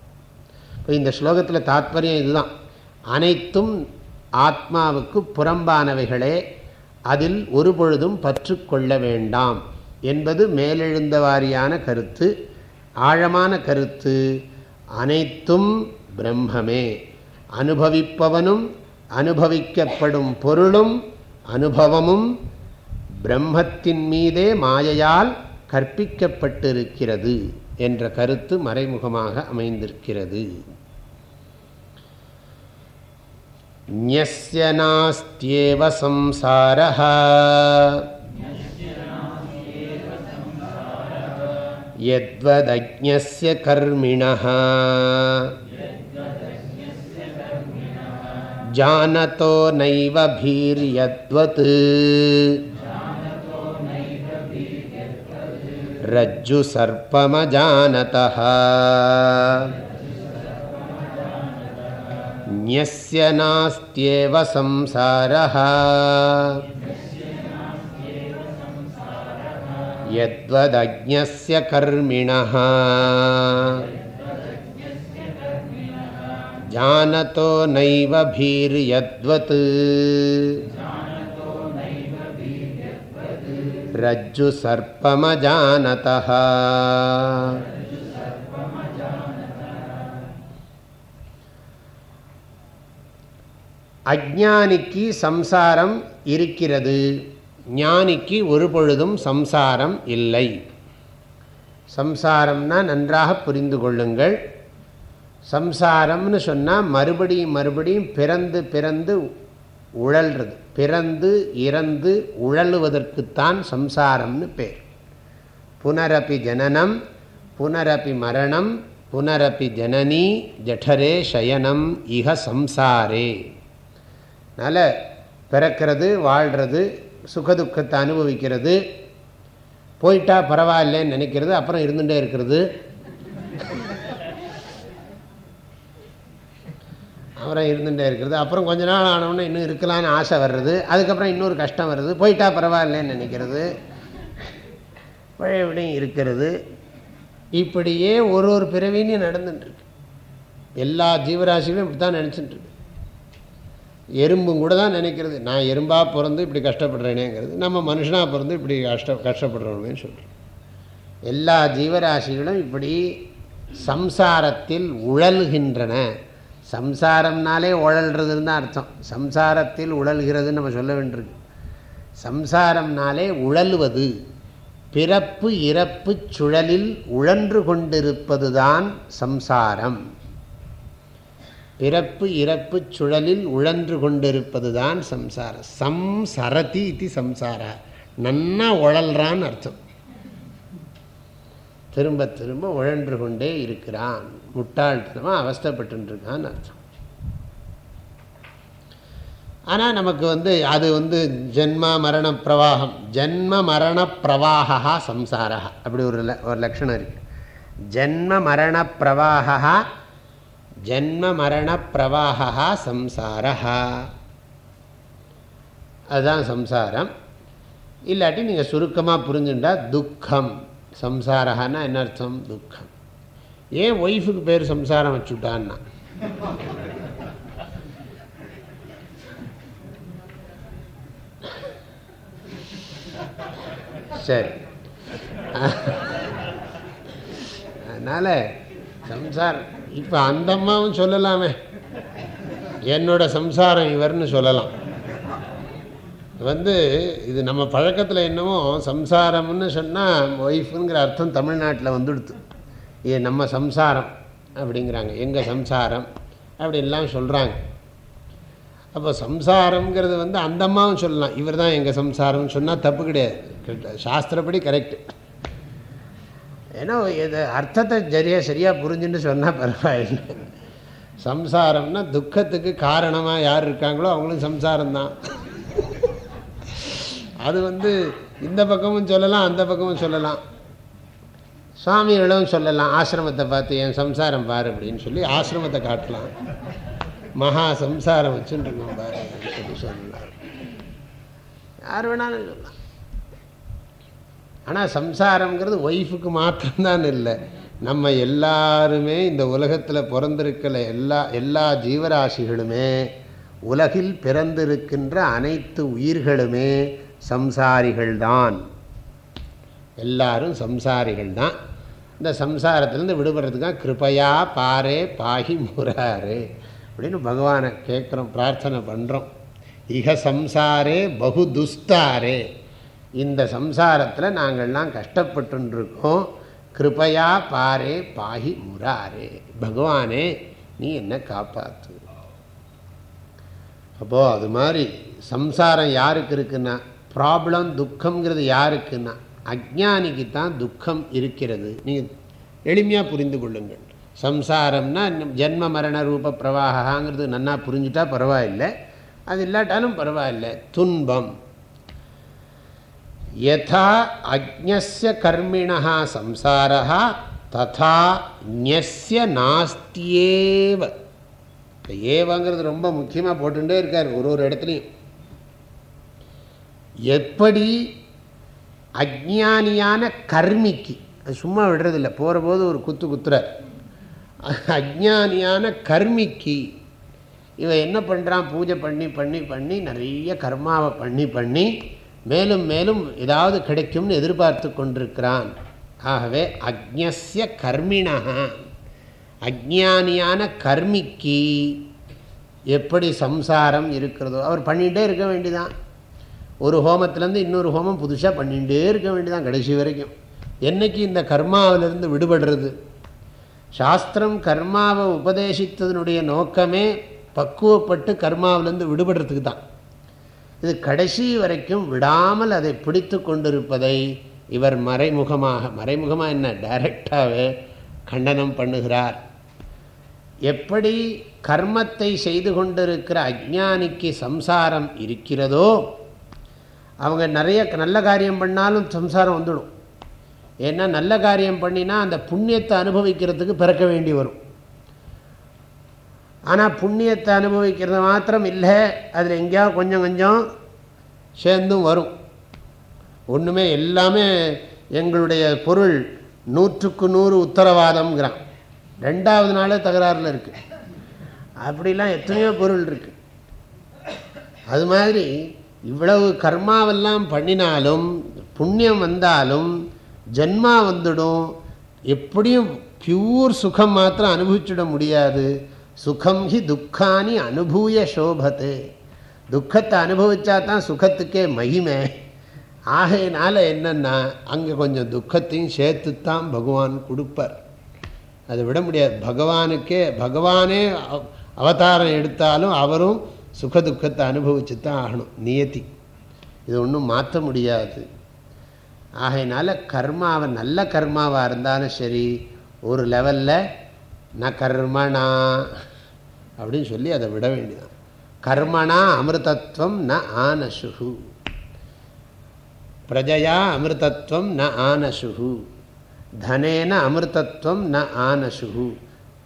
S1: இப்போ இந்த ஸ்லோகத்தில் தாத்பரியம் இதுதான். அனைத்தும் ஆத்மாவுக்கு புறம்பானவைகளே அதில் ஒரு பொழுதும் பற்று கொள்ள வேண்டாம் என்பது மேலெழுந்த வாரியான கருத்து ஆழமான கருத்து. அனைத்தும் பிரம்மமே. அனுபவிப்பவனும் அனுபவிக்கப்படும் பொருளும் அனுபவமும் பிரம்மத்தின் மீதே மாயையால் கற்பிக்கப்பட்டிருக்கிறது. என்ற கருத்து மறைமுகமாக அமைந்திருக்கிறது ஞஸ்ய நாஸ்தியேவ சம்சாரः यद्वदज्ञस्य कर्मिणः जानतो नैव भीर्यद्वत् रज्जुसर्पमजानतः न्यस्य नास्त्येव संसारः यद्वदज्ञस्य कर्मिणः जानतो नैव भीर्यद्वत् रज्जुसर्पमजानतः அஜானிக்கு சம்சாரம் இருக்கிறது ஞானிக்கு ஒரு பொழுதும் சம்சாரம் இல்லை சம்சாரம்னா நன்றாக புரிந்து கொள்ளுங்கள் சம்சாரம்னு சொன்னால் மறுபடியும் மறுபடியும் பிறந்து பிறந்து உழல்றது. பிறந்து இறந்து உழலுவதற்குத்தான் சம்சாரம்னு பேர். புனரப்பி ஜனனம் புனரப்பி மரணம் புனரப்பி ஜனனி ஜடரே சயனம் இக சம்சாரே. அதனால் பிறக்கிறது வாழ்கிறது சுகதுக்கத்தை அனுபவிக்கிறது. போயிட்டா பரவாயில்லன்னு நினைக்கிறது அப்புறம் இருந்துகிட்டே இருக்கிறது. அப்புறம் இருந்துகிட்டே இருக்கிறது அப்புறம் கொஞ்ச நாள் ஆனவுடனே இன்னும் இருக்கலான்னு ஆசை வர்றது. அதுக்கப்புறம் இன்னொரு கஷ்டம் வருது. போயிட்டா பரவாயில்லன்னு நினைக்கிறது. பழையபடியும் இருக்கிறது. இப்படியே ஒரு ஒரு பிறவின்னு நடந்துட்டுருக்கு எல்லா ஜீவராசிகளும் இப்படி தான் நினச்சிட்டுருக்கு எறும்பும் கூட தான் நினைக்கிறது. நான் எறும்பாக பிறந்து இப்படி கஷ்டப்படுறேனேங்கிறது. நம்ம மனுஷனாக பிறந்து இப்படி கஷ்ட கஷ்டப்படுறோமே சொல்கிறோம் எல்லா ஜீவராசிகளும் இப்படி சம்சாரத்தில் உழல்கின்றன. சம்சாரம்னாலே உழல்றதுன்னு தான் அர்த்தம். சம்சாரத்தில் உழல்கிறதுன்னு நம்ம சொல்ல வேண்டியிருக்கு. சம்சாரம்னாலே உழல்வது. பிறப்பு இறப்பு சுழலில் உழன்று கொண்டிருப்பது தான் சம்சாரம். பிறப்பு இறப்பு சுழலில் உழன்று கொண்டிருப்பது தான் சம்சாரம் சம்சரதி இது சம்சார. நன்னா உழல்றான்னு அர்த்தம். திரும்ப திரும்ப உழன்று கொண்டே இருக்கிறான். முட்டாள்தனமாக அவஸ்தப்பட்டுருக்கான்னு அர்த்தம்.
S2: ஆனால் நமக்கு வந்து அது வந்து ஜென்ம மரண பிரவாகம். ஜென்ம மரண பிரவாகா சம்சாரா அப்படி ஒரு ஒரு லக்ஷணம் இருக்குது ஜென்ம மரண பிரவாகா ஜென்ம மரண பிரவாகா சம்சாரா அதுதான் சம்சாரம். இல்லாட்டி நீங்கள் சுருக்கமாக புரிஞ்சுட்டா துக்கம். சம்சாரஹான்னா என்ன அர்த்தம்? துக்கம். ஏன் ஒய்ஃபுக்கு பேர் சம்சாரம் வச்சுட்டான்னா? சரி. அதனால் சம்சாரம் இப்போ அந்த அம்மாவும் சொல்லலாமே. என்னோட சம்சாரம் இவர்னு சொல்லலாம். வந்து இது நம்ம பழக்கத்தில் என்னமோ சம்சாரம்னு சொன்னால் ஒய்ஃபுங்கிற அர்த்தம் தமிழ்நாட்டில் வந்துடுது ஏ நம்ம சம்சாரம் அப்படிங்கிறாங்க. எங்கள் சம்சாரம் அப்படின்லாம் சொல்கிறாங்க அப்போ சம்சாரம்ங்கிறது வந்து அந்த அம்மாவும் சொல்லலாம். இவர் தான் எங்கள் சம்சாரம்னு சொன்னால் தப்பு கிடையாது. சாஸ்திரப்படி கரெக்டு ஏன்னா இது அர்த்தத்தை சரியாக சரியாக புரிஞ்சுன்னு சொன்னால் பரவாயில்லை. சம்சாரம்னா துக்கத்துக்கு காரணமாக யார் இருக்காங்களோ அவங்களும் சம்சாரம்தான். அது வந்து இந்த பக்கமும் சொல்லலாம் அந்த பக்கமும் சொல்லலாம். சுவாமிகளும் சொல்லலாம் ஆசிரமத்தை பார்த்து என் சம்சாரம் பாரு அப்படின்னு சொல்லி ஆசிரமத்தை காட்டலாம். மகா சம்சாரம் வச்சுருக்கோம் பாரு அப்படின்னு சொல்லி சொல்லலாம் யார் வேணாலும் சொல்லலாம். ஆனால் சம்சாரங்கிறது ஒய்ஃபுக்கு மாத்திரம்தான் இல்லை. நம்ம எல்லாருமே இந்த உலகத்தில் பிறந்திருக்கிற எல்லா எல்லா ஜீவராசிகளுமே உலகில் பிறந்திருக்கின்ற அனைத்து உயிர்களுமே சம்சாரிகள்தான். எல்லாரும் சம்சாரிகள் தான். இந்த சம்சாரத்திலேருந்து விடுபடுறதுக்காக கிருப்பையா பாரே பாகி முராரு அப்படின்னு பகவானை கேட்குறோம் பிரார்த்தனை பண்ணுறோம் இக சம்சாரே பகு துஸ்தாரே. இந்த சம்சாரத்தில் நாங்கள்லாம் கஷ்டப்பட்டுருக்கோம் கிருப்பையா பாரே பாகி முராரே பகவானே நீ என்ன காப்பாற்று அப்போது அது மாதிரி சம்சாரம் யாருக்கு இருக்குன்னா ப்ராப்ளம் துக்கங்கிறது யாருக்குன்னா அஜானிக்கு தான் துக்கம் இருக்கிறது. நீங்கள் எளிமையாக புரிந்து கொள்ளுங்கள். சம்சாரம்னா ஜென்ம மரண ரூப பிரவாகாங்கிறது நன்னா புரிஞ்சுட்டா பரவாயில்லை. அது இல்லாட்டாலும் பரவாயில்லை. துன்பம். யதா அஜ்ஞஸ்ய கர்மிணா சம்சாரா ததா ஞஸ்ய நாஸ்தியேவ. இப்போ ஏவங்கிறது ரொம்ப முக்கியமாக போட்டுட்டே இருக்கார் ஒரு ஒரு இடத்துலையும். எப்படி அஜானியான கர்மிக்கு. அது சும்மா விடுறதில்ல. போகிற போது ஒரு குத்து குத்துறார். அஜ்ஞானியான கர்மிக்கு. இவன் என்ன பண்ணுறான் பூஜை பண்ணி பண்ணி பண்ணி நிறைய கர்மாவை பண்ணி பண்ணி மேலும் மேலும் ஏதாவது கிடைக்கும்னு எதிர்பார்த்து கொண்டிருக்கிறான். ஆகவே அக்ஞஸ்ய கர்மிணா. அஜானியான கர்மிக்கு எப்படி சம்சாரம் இருக்கிறதோ அவர் பண்ணிகிட்டே இருக்க வேண்டிதான் ஒரு ஹோமத்துலேருந்து இன்னொரு ஹோமம் புதுசாக பண்ணிகிட்டே இருக்க வேண்டியதான் கடைசி வரைக்கும். என்றைக்கு இந்த கர்மாவிலிருந்து விடுபடுறது? சாஸ்திரம் கர்மாவை உபதேசித்ததனுடைய நோக்கமே பக்குவப்பட்டு கர்மாவிலேருந்து விடுபடுறதுக்கு தான். இது கடைசி வரைக்கும் விடாமல் அதை பிடித்து கொண்டிருப்பதை இவர் மறைமுகமாக மறைமுகமாக என்ன? டைரக்டாகவே கண்டனம் பண்ணுகிறார். எப்படி கர்மத்தை செய்து கொண்டிருக்கிற அஜானிக்கு சம்சாரம் இருக்கிறதோ அவங்க நிறைய நல்ல காரியம் பண்ணாலும் சம்சாரம் வந்துடும். ஏன்னா நல்ல காரியம் பண்ணினா அந்த புண்ணியத்தை அனுபவிக்கிறதுக்கு பிறக்க வேண்டி வரும். ஆனால் புண்ணியத்தை அனுபவிக்கிறது மாத்திரம் இல்லை அதில் எங்கேயாவது கொஞ்சம் கொஞ்சம் சேர்ந்தும் வரும். ஒன்றுமே எல்லாமே எங்களுடைய பொருள் நூற்றுக்கு நூறு உத்தரவாதம்ங்கிறான். ரெண்டாவது நாளே தகராறில் இருக்குது அப்படிலாம் எத்தனையோ பொருள் இருக்குது அது மாதிரி இவ்வளவு கர்மாவெல்லாம் பண்ணினாலும் புண்ணியம் வந்தாலும் ஜென்மா வந்துடும். எப்படியும் பியூர் சுகம் மாத்திரம் அனுபவிச்சுட முடியாது. சுகம் ஹி துக்கானி அனுபூய சோபத்து. துக்கத்தை அனுபவிச்சா தான் சுகத்துக்கே மகிமை. ஆகையினால என்னென்னா அங்கே கொஞ்சம் துக்கத்தையும் சேர்த்துத்தான் பகவான் கொடுப்பார். அதை விட முடியாது. பகவானுக்கே பகவானே அவதாரம் எடுத்தாலும் அவரும் சுக துக்கத்தை அனுபவிச்சு தான் ஆகணும் நியத்தி இது ஒன்றும் மாற்ற முடியாது. ஆகையினால கர்மாவை நல்ல கர்மாவாக இருந்தாலும் சரி ஒரு லெவலில் ந கர்மனா அப்படின்னு சொல்லி அதை விட வேண்டியதான் கர்மணா அமிர்தத்வம் ந ஆனசுகு பிரஜையா அமிர்தத்வம் ந ஆனசுகு தனேன அமிர்தத்வம் ந ஆனசுகு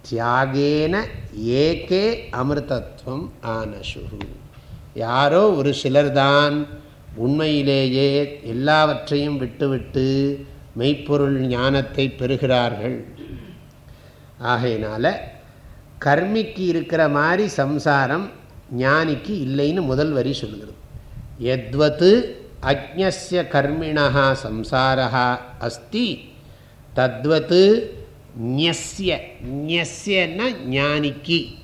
S2: தியாகேன ஏகே அமிர்தத்வம் ஆனசு யாரோ ஒரு சிலர்தான் உண்மையிலேயே எல்லாவற்றையும் விட்டுவிட்டு மெய்ப்பொருள் ஞானத்தை பெறுகிறார்கள். ஆகையினால கர்மிக்கு இருக்கிற மாதிரி சம்சாரம் ஞானிக்கு இல்லைன்னு முதல் வரி சொல்கிறது எத்வத்து அக்ஞஸ்ய கர்மிணா சம்சாரா அஸ்தி தத்வத்து ஞஸ்ய ஞஸ்யன்னா ஞானிக்கு.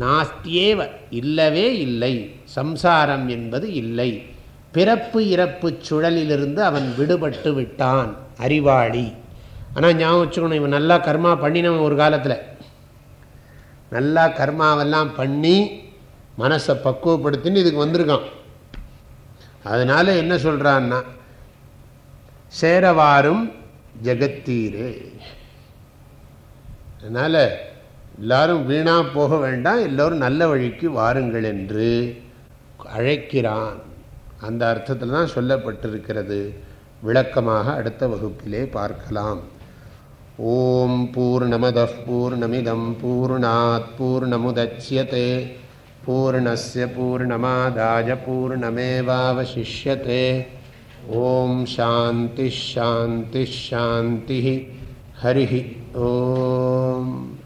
S2: நாஸ்தியேவ இல்லவே இல்லை. சம்சாரம் என்பது இல்லை. பிறப்பு இறப்பு சுழலிலிருந்து அவன் விடுபட்டு விட்டான். அறிவாளி. ஆனால் ஞாபகம் வச்சுக்கணும் இவன் நல்லா கர்மா பண்ணினவன் ஒரு காலத்தில். நல்லா கர்மாவெல்லாம் பண்ணி மனசை பக்குவப்படுத்தின்னு இதுக்கு வந்திருக்கான். அதனால் என்ன சொல்கிறான்னா சேரவாரும் ஜெகத்தீரே. அதனால் எல்லாரும் வீணாக போக வேண்டாம் எல்லோரும் நல்ல வழிக்கு வாருங்கள் என்று அழைக்கிறான். அந்த அர்த்தத்தில் தான் சொல்லப்பட்டிருக்கிறது. விளக்கமாக அடுத்த வகுப்பிலே பார்க்கலாம். ஓம் பூர்ணமத பூர்ணமிதம் பூர்ணாத் பூர்ணமுதட்சியதே பூர்ணஸ்ய பூர்ணமாதாய பூர்ணமேவாவசிஷ்யते ஓம் சாந்தி ஷாந்தி ஷாந்தி ஹரி ஓம்